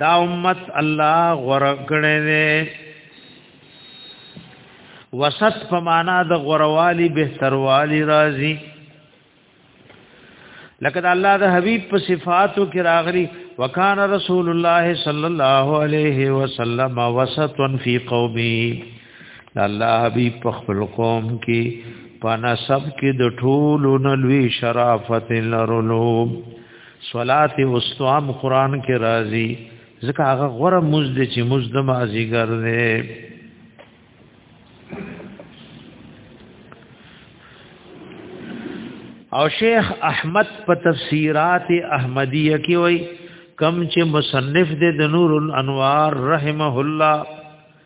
دا امت الله غرقړې ده وسط په معنا د غروالی بهتروالی راضی لکه د الله د حبیب په صفاتو کې راغلي وکان رسول الله صلی الله علیه وسلم وسطا فی قومه الله حبیب په خپل قوم کې پانا سب کې د ټولو نلوي شرافت لرلو صلات واستوام قران کې راضي ځکه هغه غره مزد چې مزد مازیګر دی او شیخ احمد په تفسیرات احمدیه کې وای کم چې مصنف دې د نور الانوار رحمه الله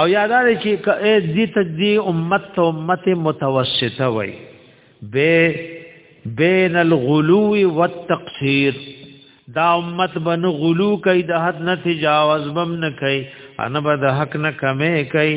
او یادار چې دې ته دې امت ته امت متوسطه وای به بین الغلو والتقصير دا امت بن غلو کوي د حد نه تجاوز بم نه کوي انا به د حق نه کمې کوي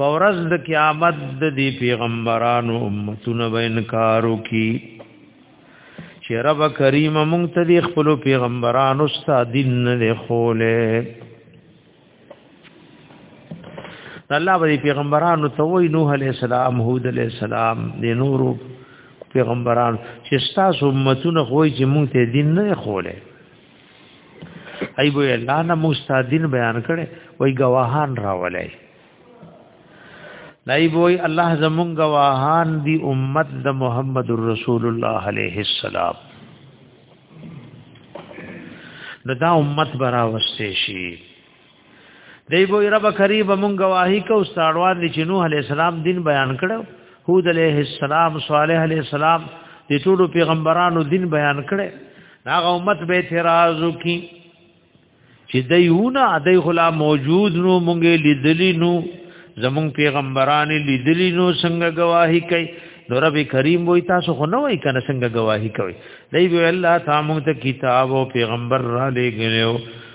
پورز د قیامت د دی پیغمبرانو امتونه به انکارو کی چې رب کریم مونږ ته دی خپل پیغمبرانو استاد دین نه خوله الله به پیغمبرانو ته وای نوح علی السلام هود علی السلام دی نورو پیغمبران چې تاسو امتونه خوې چې مونږ ته دین نه خوله ای وی الله نه مستادین بیان کړي وای گواهان راولای نای وی الله زمون گواهان دی امت د محمد رسول الله علیه السلام نو دا امت برا وسته شي دی وی رب قریب مونږ گواہی کو استادوان دي چې نوح علی السلام دین بیان کړو هود علیه السلام صالح علیه السلام دي ټول پیغمبرانو دین بیان کړي هغه امت به اعتراض وکي چې دیونه ادي خلا موجود نو مونږه لیدلی نو زمون پیغمبران لیدلی نو څنګه گواہی کوي نو رب کریم وای تاسو خو نه وای کنه څنګه گواہی کوي دی وی الله تعالی مونږ ته کتاب او پیغمبر را لګلو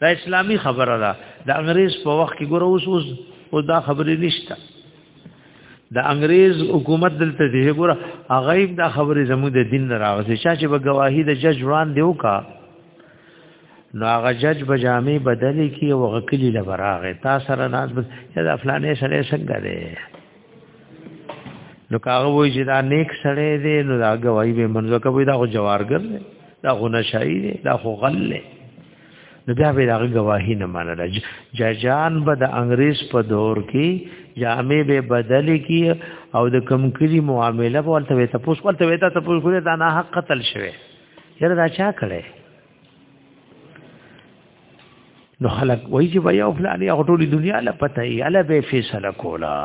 دا اسلامی خبره ده د انګريز په وخت کې ګوره اوس اوس او دا خبرې نشته د انګريز حکومت دلته دی ګوره هغه دا خبرې زموږ د دین راوځي چې به گواهی د جج روان دی وکا نو هغه جج به جامې بدلې کی او غکلی لبراغه تا سره ناز بس دا فلانې سره څنګه دی نو کاغه وای چې دا نیک سړی دی نو دا گواہی به منځو کوي دا خو جوارګر دی دا خو نشای دی دا خو غل دی نو بیا به دا گواہی نه منل ججان به د انګريز په دور کې جامع به بدل کی او د کمکري معامله به ولته وي تاسو ولته وي تاسو په کوله دا نه حق قتل شوی یره دا چا کړي نو خلک وایي چې بیا فلانی هغه ټولې دنیا له پته یې اله به فیصله کولا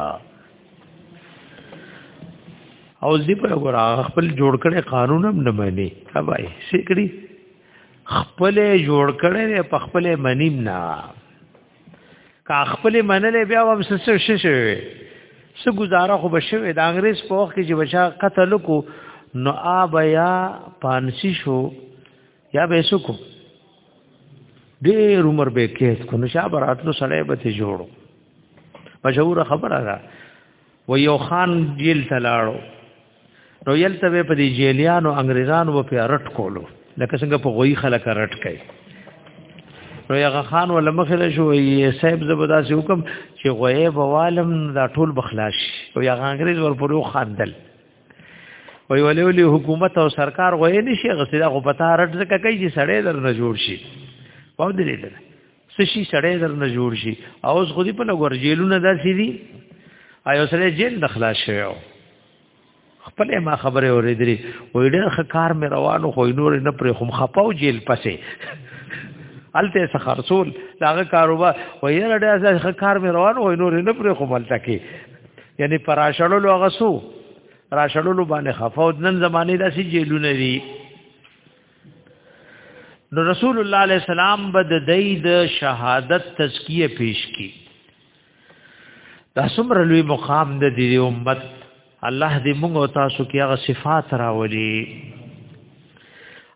او دې په ګور خپل جوړ کړي قانون هم نه مانی هبای سیکړي خپل جوړ کړي په خپل منیم نه کا خپل منلې بیا هم سس شې شوی څه گزاره خو بشوي د انګريز په وخت کې چې بچا قتل کو نو آ بیا پانسی شو یا به سکو ډېر عمر به کېد کو نشه براتلو سړی به ته جوړو مشهور خبره ده و یو خان جیل تلاړو نو یلته به په دې جیلیانو انګریزانو په پیارټ کولو لکه څنګه په غوي خلک رټ کوي نو یغه خان ول مخله شو یې صاحب زبدا سي حکم چې غوي بوالم دا ټول بخلاش او یغه انګريز ور پرو خاندل وی ولی ولی حکومت او سرکار غوې نشي غسیدا خو پتا رټ زکه کوي چې سړی در نه جوړ شي په دې لیدل سشي سړی در نه جوړ شي او اوس خو دې په لګور جیلونه داسې دي آیا سړی جیل د خلاص شوی خپل ما خبره اورېدلې وې ډېر خکار مې روانو خو نور نه پرې خو خپاو جیل پسې الته سخرسول داغه کاروبار وې ډېر ډېر خکار مې روانو خو نور نه پرې خو ملته کې یعنی پر راشړلو هغه سو راشړلو باندې خفاو نن زمانه داسې جیلونه دي نو رسول الله علیه السلام به د دای د شهادت تزکیه پیش کی دا څومره لوی مقام د دې امت الله دې موږ او تاسو کې هغه صفات راولي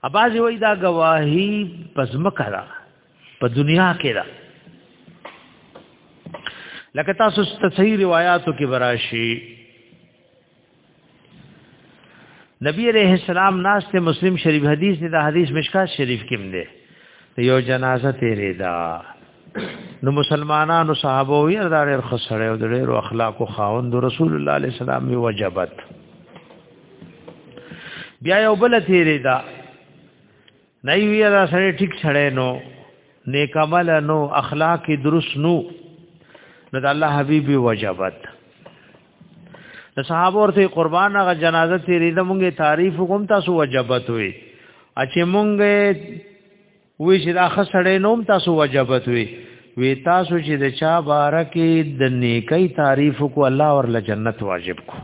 اباځي وای دا گواهی پزما کرا په دنیا کې ده لکه تاسو صحیح روایتو کې براشي نبی علیہ السلام ناس ته مسلم شریف حدیث دی دا حدیث مشکات شریف کې مده یو جنازه تیرې دا نو مسلمانانو صحابه وی دا ډېر خسړې او ډېر اخلاق او خاوند رسول الله علیه السلام می وجبت بیا یو بل تیرې دا نه وی دا سره ټیک سره نو نیک عمل نو اخلاق درست نو نو د الله حبیب وجبت د صحابه ورته قربان غ جنازه تیرې د مونږه تعریف کوم تاسو وجبت وي اچې مونږه وی چې دا خسړې نوم تاسو وجبت وي وی تاسو چې د چا بارکه د نیکي تعریف کو الله ورله جنت واجب کو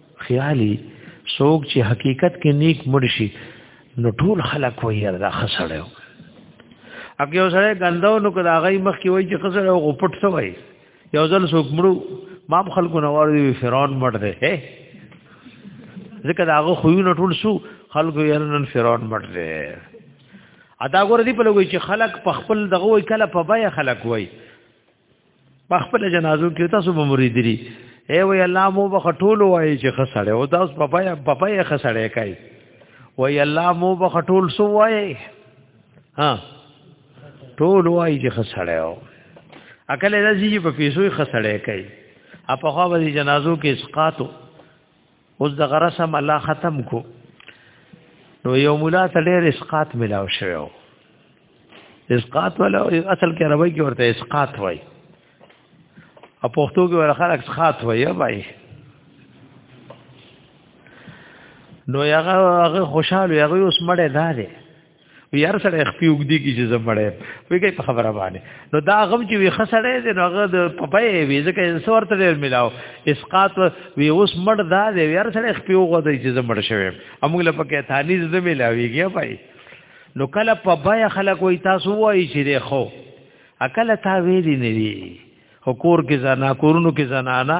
خیالي څوک چې حقیقت کې نیک مړ شي نو ټول خلک وایي دا خسړیو اګه یو سره غنداو نو کدا غي مخ کې وایي چې خسړیو غپټ څه وایي یو ځل څوک مړو ما خلکو نه وړي فرعون مړ دی هه ځکه دا هغه خو نه ټول سو خلکو یې نن فرعون مړ دی ادا ګور دی په لګوي چې خلک په خپل دغه وای کله په بای خلک وای په خپل جنازو کې تاسو به مرید دي اے وی الله مو به خټول وای چې خسړې او تاسو په پای په پای خسړې کوي وی الله مو به خټول سو وای ها ټول وای چې خسړې او اکل راځي په پیسو خسړې کوي اپا خو به جنازو کې اسقاتو اوس د غرسم الله ختم کو نو یو مولا ته ډېر اسقات ملاو شوو اسقات ولا اصل کې عربی کې ورته اسقات وای او پښتو کې ورته خلک اسقات وای بای نو هغه هغه خوشاله هغه اوس مړ دی وی هر سره خپې وګدي کی چې زمړې وی کوي په خبره باندې نو دا غم چې وی خسړې دې نو هغه د پپې وی ځکه انسور ته ډېر ملاو اسقات وی اوس مړ دا دې وی هر سره خپې وګدي چې زمړ شوی امغه له پکې ثاني زده ملاویږي پای نو کله په بیا خلک وی تاسو وایي چې دې خو اکل تا ویلی نه وی حکور کې زنا کورونو کې زنانا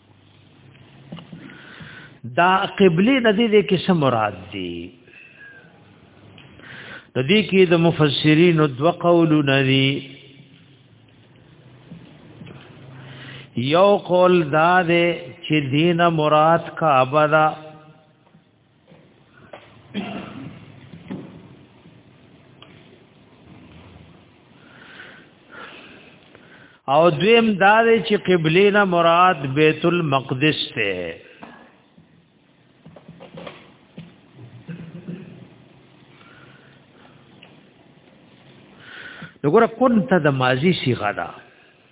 دا قبله د دې کې څه مراد دي د دې کې د مفسرین دو قولونه دي یو قول دا دی چې دینه مراد کعبه ده او دویم دا دی چې قبله نه مراد بیت المقدس ته وګوره كنت د ماضی صيغه ده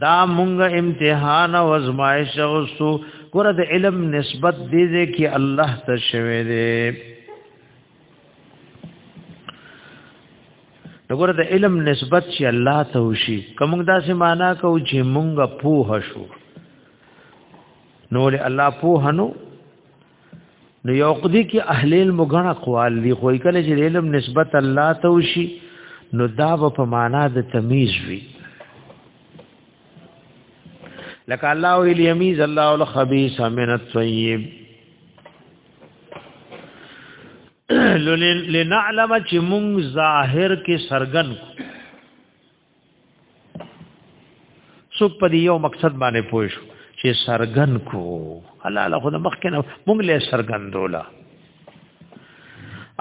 دا مونږ امتحان او ازمایش اوسو ګره د علم نسبت دې دې کې الله ته شوی دی دغه د علم نسبت چې الله ته وشي کوم دا سه معنا کو چې مونږه پوه شو نو له الله پوه نو نو یو قدی کې اهل علم غن اقوال دی خو کله چې علم نسبت الله ته وشي نو دا په معنا د تمیز وی لکه الله ویل یمیز الله الخبیث من الطیب لنعلم چې مونږ ظاهر کې سرګن کو څوک په یو مقصد باندې پوه شو چې سرګن کو الله له خود مخ کنه مونږ له سرګن دولا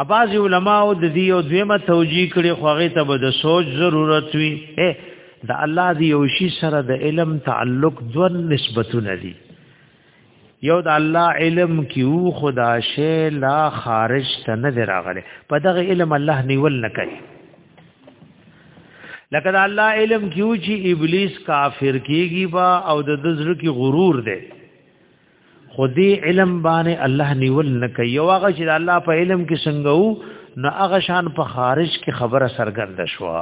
اباظ علماء د دې یو دویمه توجیه کړي خو هغه ته به د سوچ ضرورت وي د الله دی یو شی سره د علم تعلق دوه نسبتونه دي یو د الله علم کیو خدا شی لا خارج ته نه دراغله په دغه علم الله نیول نه کوي لکه د الله علم کیو چې ابلیس کافر کیږي با او د ذل کی غرور دی خودی علم باندې الله نیول نه کوي یو هغه چې الله په علم کې څنګه وو نو هغه شان په خارج کې خبره سرګرد شوه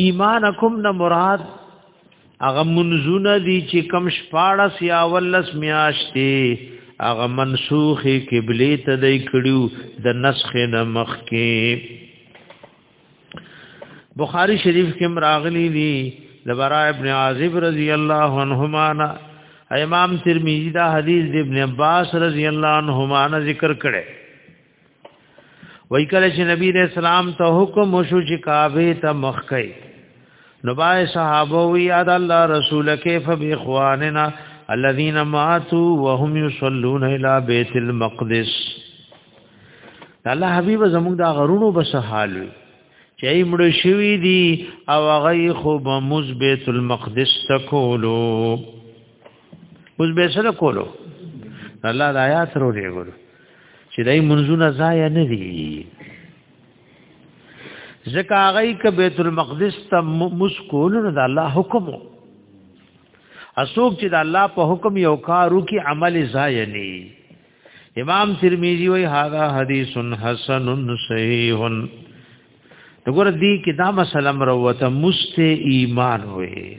ایمانکم نه مراد هغه منزونه دي چې کم شپاړس یا ولس میاشتې هغه منسوخ قبله ته دی کړیو د نسخ نه مخ کې بخاری شریف کې مراغلی دي لبرا ابن عازب رضی الله عنهما نا امام ترمذی دا حدیث د ابن عباس رضی الله عنهما ذکر کړي وای کله چې نبی رسول الله ته حکم وشو چې کعبه ته مخ کړي نو بای صحابه وی اد الله رسول کیف باخواننا الذين ماتوا وهم يصلون الى بيت المقدس الله حبيب زموږ دا غرونو بس حال وی چې مړ شوی دی او غي خو بمز بيت المقدس تکولو اوس به سره کولو الله د آیات ورو دی ګورو چې دای منځونه ځای نه دي ځکه هغه ک بیت المقدس ته مسکول نه د الله حکم اسوک چې د الله په حکم یو کارو کې عمل ځای نه امام ترمذی وی هاذا حدیث حسن صحیح دغه دې کې دا مسلم روته مست ایمان وې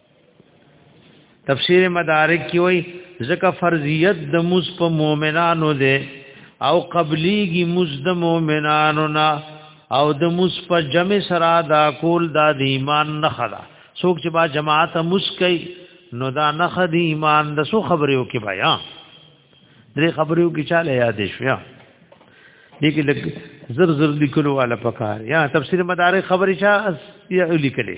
تفسیر مدارک کی وای زکه فرضیت د مز په مؤمنانو ده او قبلیږي مز د مؤمنانو نه او د مز په جمع سرا دا کول دا د ایمان نه خلا څوک چې با جماعت مز کوي نو دا نه خد ایمان د سو خبرو کې بیا درې خبرو کې چاله یاد شو یا دې کې لګ زر زر لیکلو والا پکار یا تفسیر مدارک خبرې چا یا لیکلې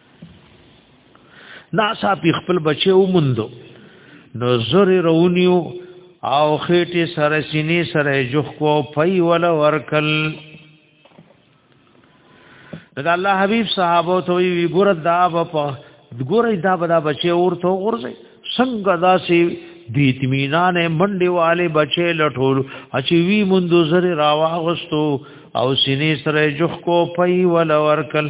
ناسا پی خپل بچي ومندو نو زری رونیو او خېټه سره سینې سره جوخ کو پي ول ورکل دا الله حبيب صحابه ته وی ګور دا په ګور دا بدا بچي اورته اورځي څنګه دا سي بیتمینان منډي والے بچي لټول اچي وی مندو زری راواغستو او سینې سره جوخ کو پي ول ورکل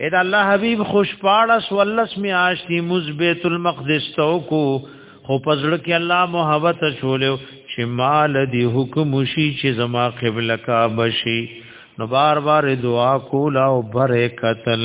اې دا الله حبيب خوش پاړه سولس می آشتی مز بیت المقدس تو کو خو پزړه کې الله محبت شولیو چې مال دی حکم شي چې زما قبله کا بشي نو بار بار دعا کولا او بر قتل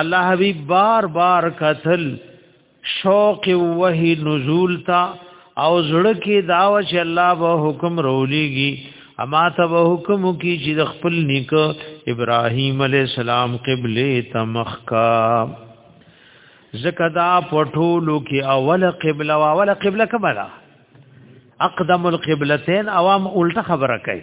الله حبیب بار بار قتل شوق وحی نزول تا او زړه کې داو چې الله به حکم رولیږي اما ته به حکم کی چې د خپل نیک ابراهیم علی السلام قبله تمخ کا زکدا پټولو کې اوله قبله او اوله قبله کومه اقدم القبلتين عوام الټه خبره کوي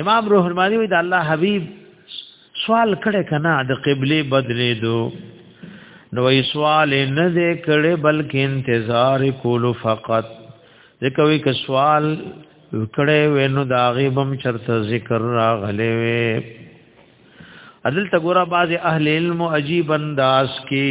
امام روح المانی وی د الله حبیب سوال کړه کنا د قبله بدلې دو نو ای سوال نه دې کړه بلکې انتظار کولو فقط ځکه وی که سوال کړه وینو دا غیبم چرته ذکر راغلې وې عدل تګورا باز اهل علم عجیب انداز کې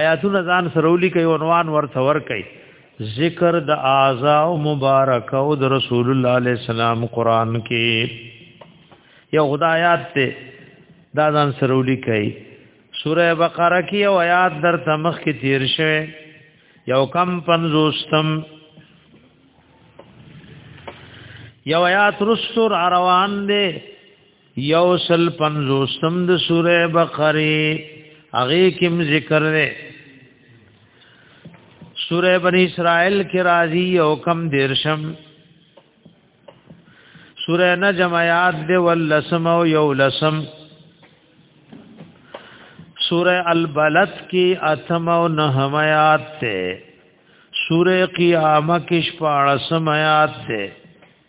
آیاتونه ځان سرولی کوي عنوان ورته ور کوي ذکر د اعضاء مبارک او د رسول الله علیه السلام قران کې یو خدایات ته دا ځان سرولی کوي سوره بقره کې او آیات در تمخ کې تیر شوه یو کم پنځوستم یو آیات رسور روان دی یو سل پنځوستم د سوره بقره هغه کوم ذکر دی سوره بنی اسرائیل کې راځي او کم دیرشم سوره نجم آیات دی ولسم او یو لسم سوره البلد کې اتم او نهم آیات ته سوره قیامت کې شپږم آیات ته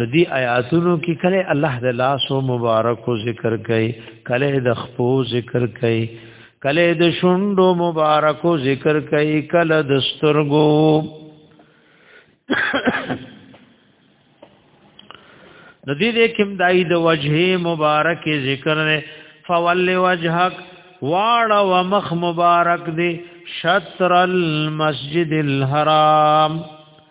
نو دی آیاتونو کې کله الله د لاسو مبارک ذکر کوي کله د خپو ذکر کوي کله د شوندو مبارک ذکر کوي کله د سترګو نو دی دې کوم دای د وجهه مبارک ذکر نه فول وجهک واړه و مخ مبارک دی شطر المسجد الحرام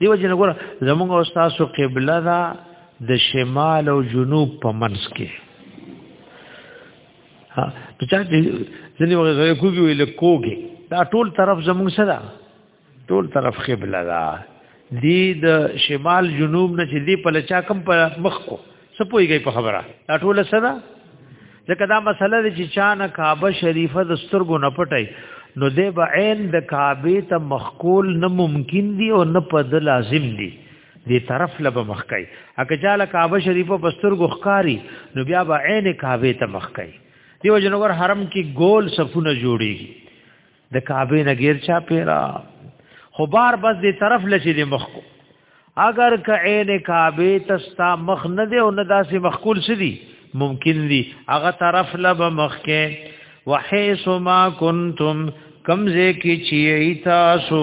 دیو جن ګور زموږ او تاسو قبله دا د شمال او جنوب په منځ کې ها په چا دې ځنی وغه کوګي ویل کوګي دا ټول طرف زموږ سره ټول طرف قبله دا دی د شمال جنوب نه چې دی په لچا کم په مخ کو څه پويږي په خبره دا ټول څه ده ځکه دا مسله ده چې چا نه کعبه شریفه د سترګو نه پټي نو دې به عین د کعبه ته مخکول نه ممکن دی او نه پد لازم دی دې طرف لبه مخکای اګه چاله کعبه شریفه په سترګو ښکاری نو بیا به عین کعبه ته مخکای دیو جنور حرم کې ګول صفونه جوړیږي د کعبه نه غیر چا پیرا خو بار بس دې طرف لشي دې مخ کو اگر که عین کعبه تستا مخ نه دی او نه داسې مخکول سدي ممکن دی هغه طرف لب مخ کې وحيث ما كنتم کمزه کې چی تاسو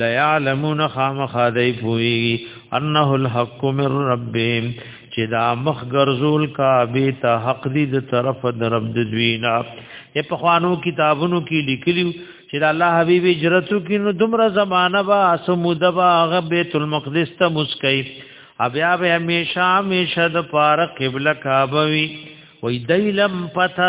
لا يعلمون خامخا دی پوي انه الحق من ربهم چې دا مخ ګرزول کا به ته حق دی د طرف د رب د دوینا یې په خوانو کتابونو کې لیکلی چې الله حبیب هجرتو کې نو دومره زمانہ با سموده با غ بیت المقدس ته مسکی بیا به همیشه همیشه د پار قبله کعبه وی وې دایلم پتہ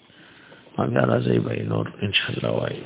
هغه راځي به نور ان شاء الله وای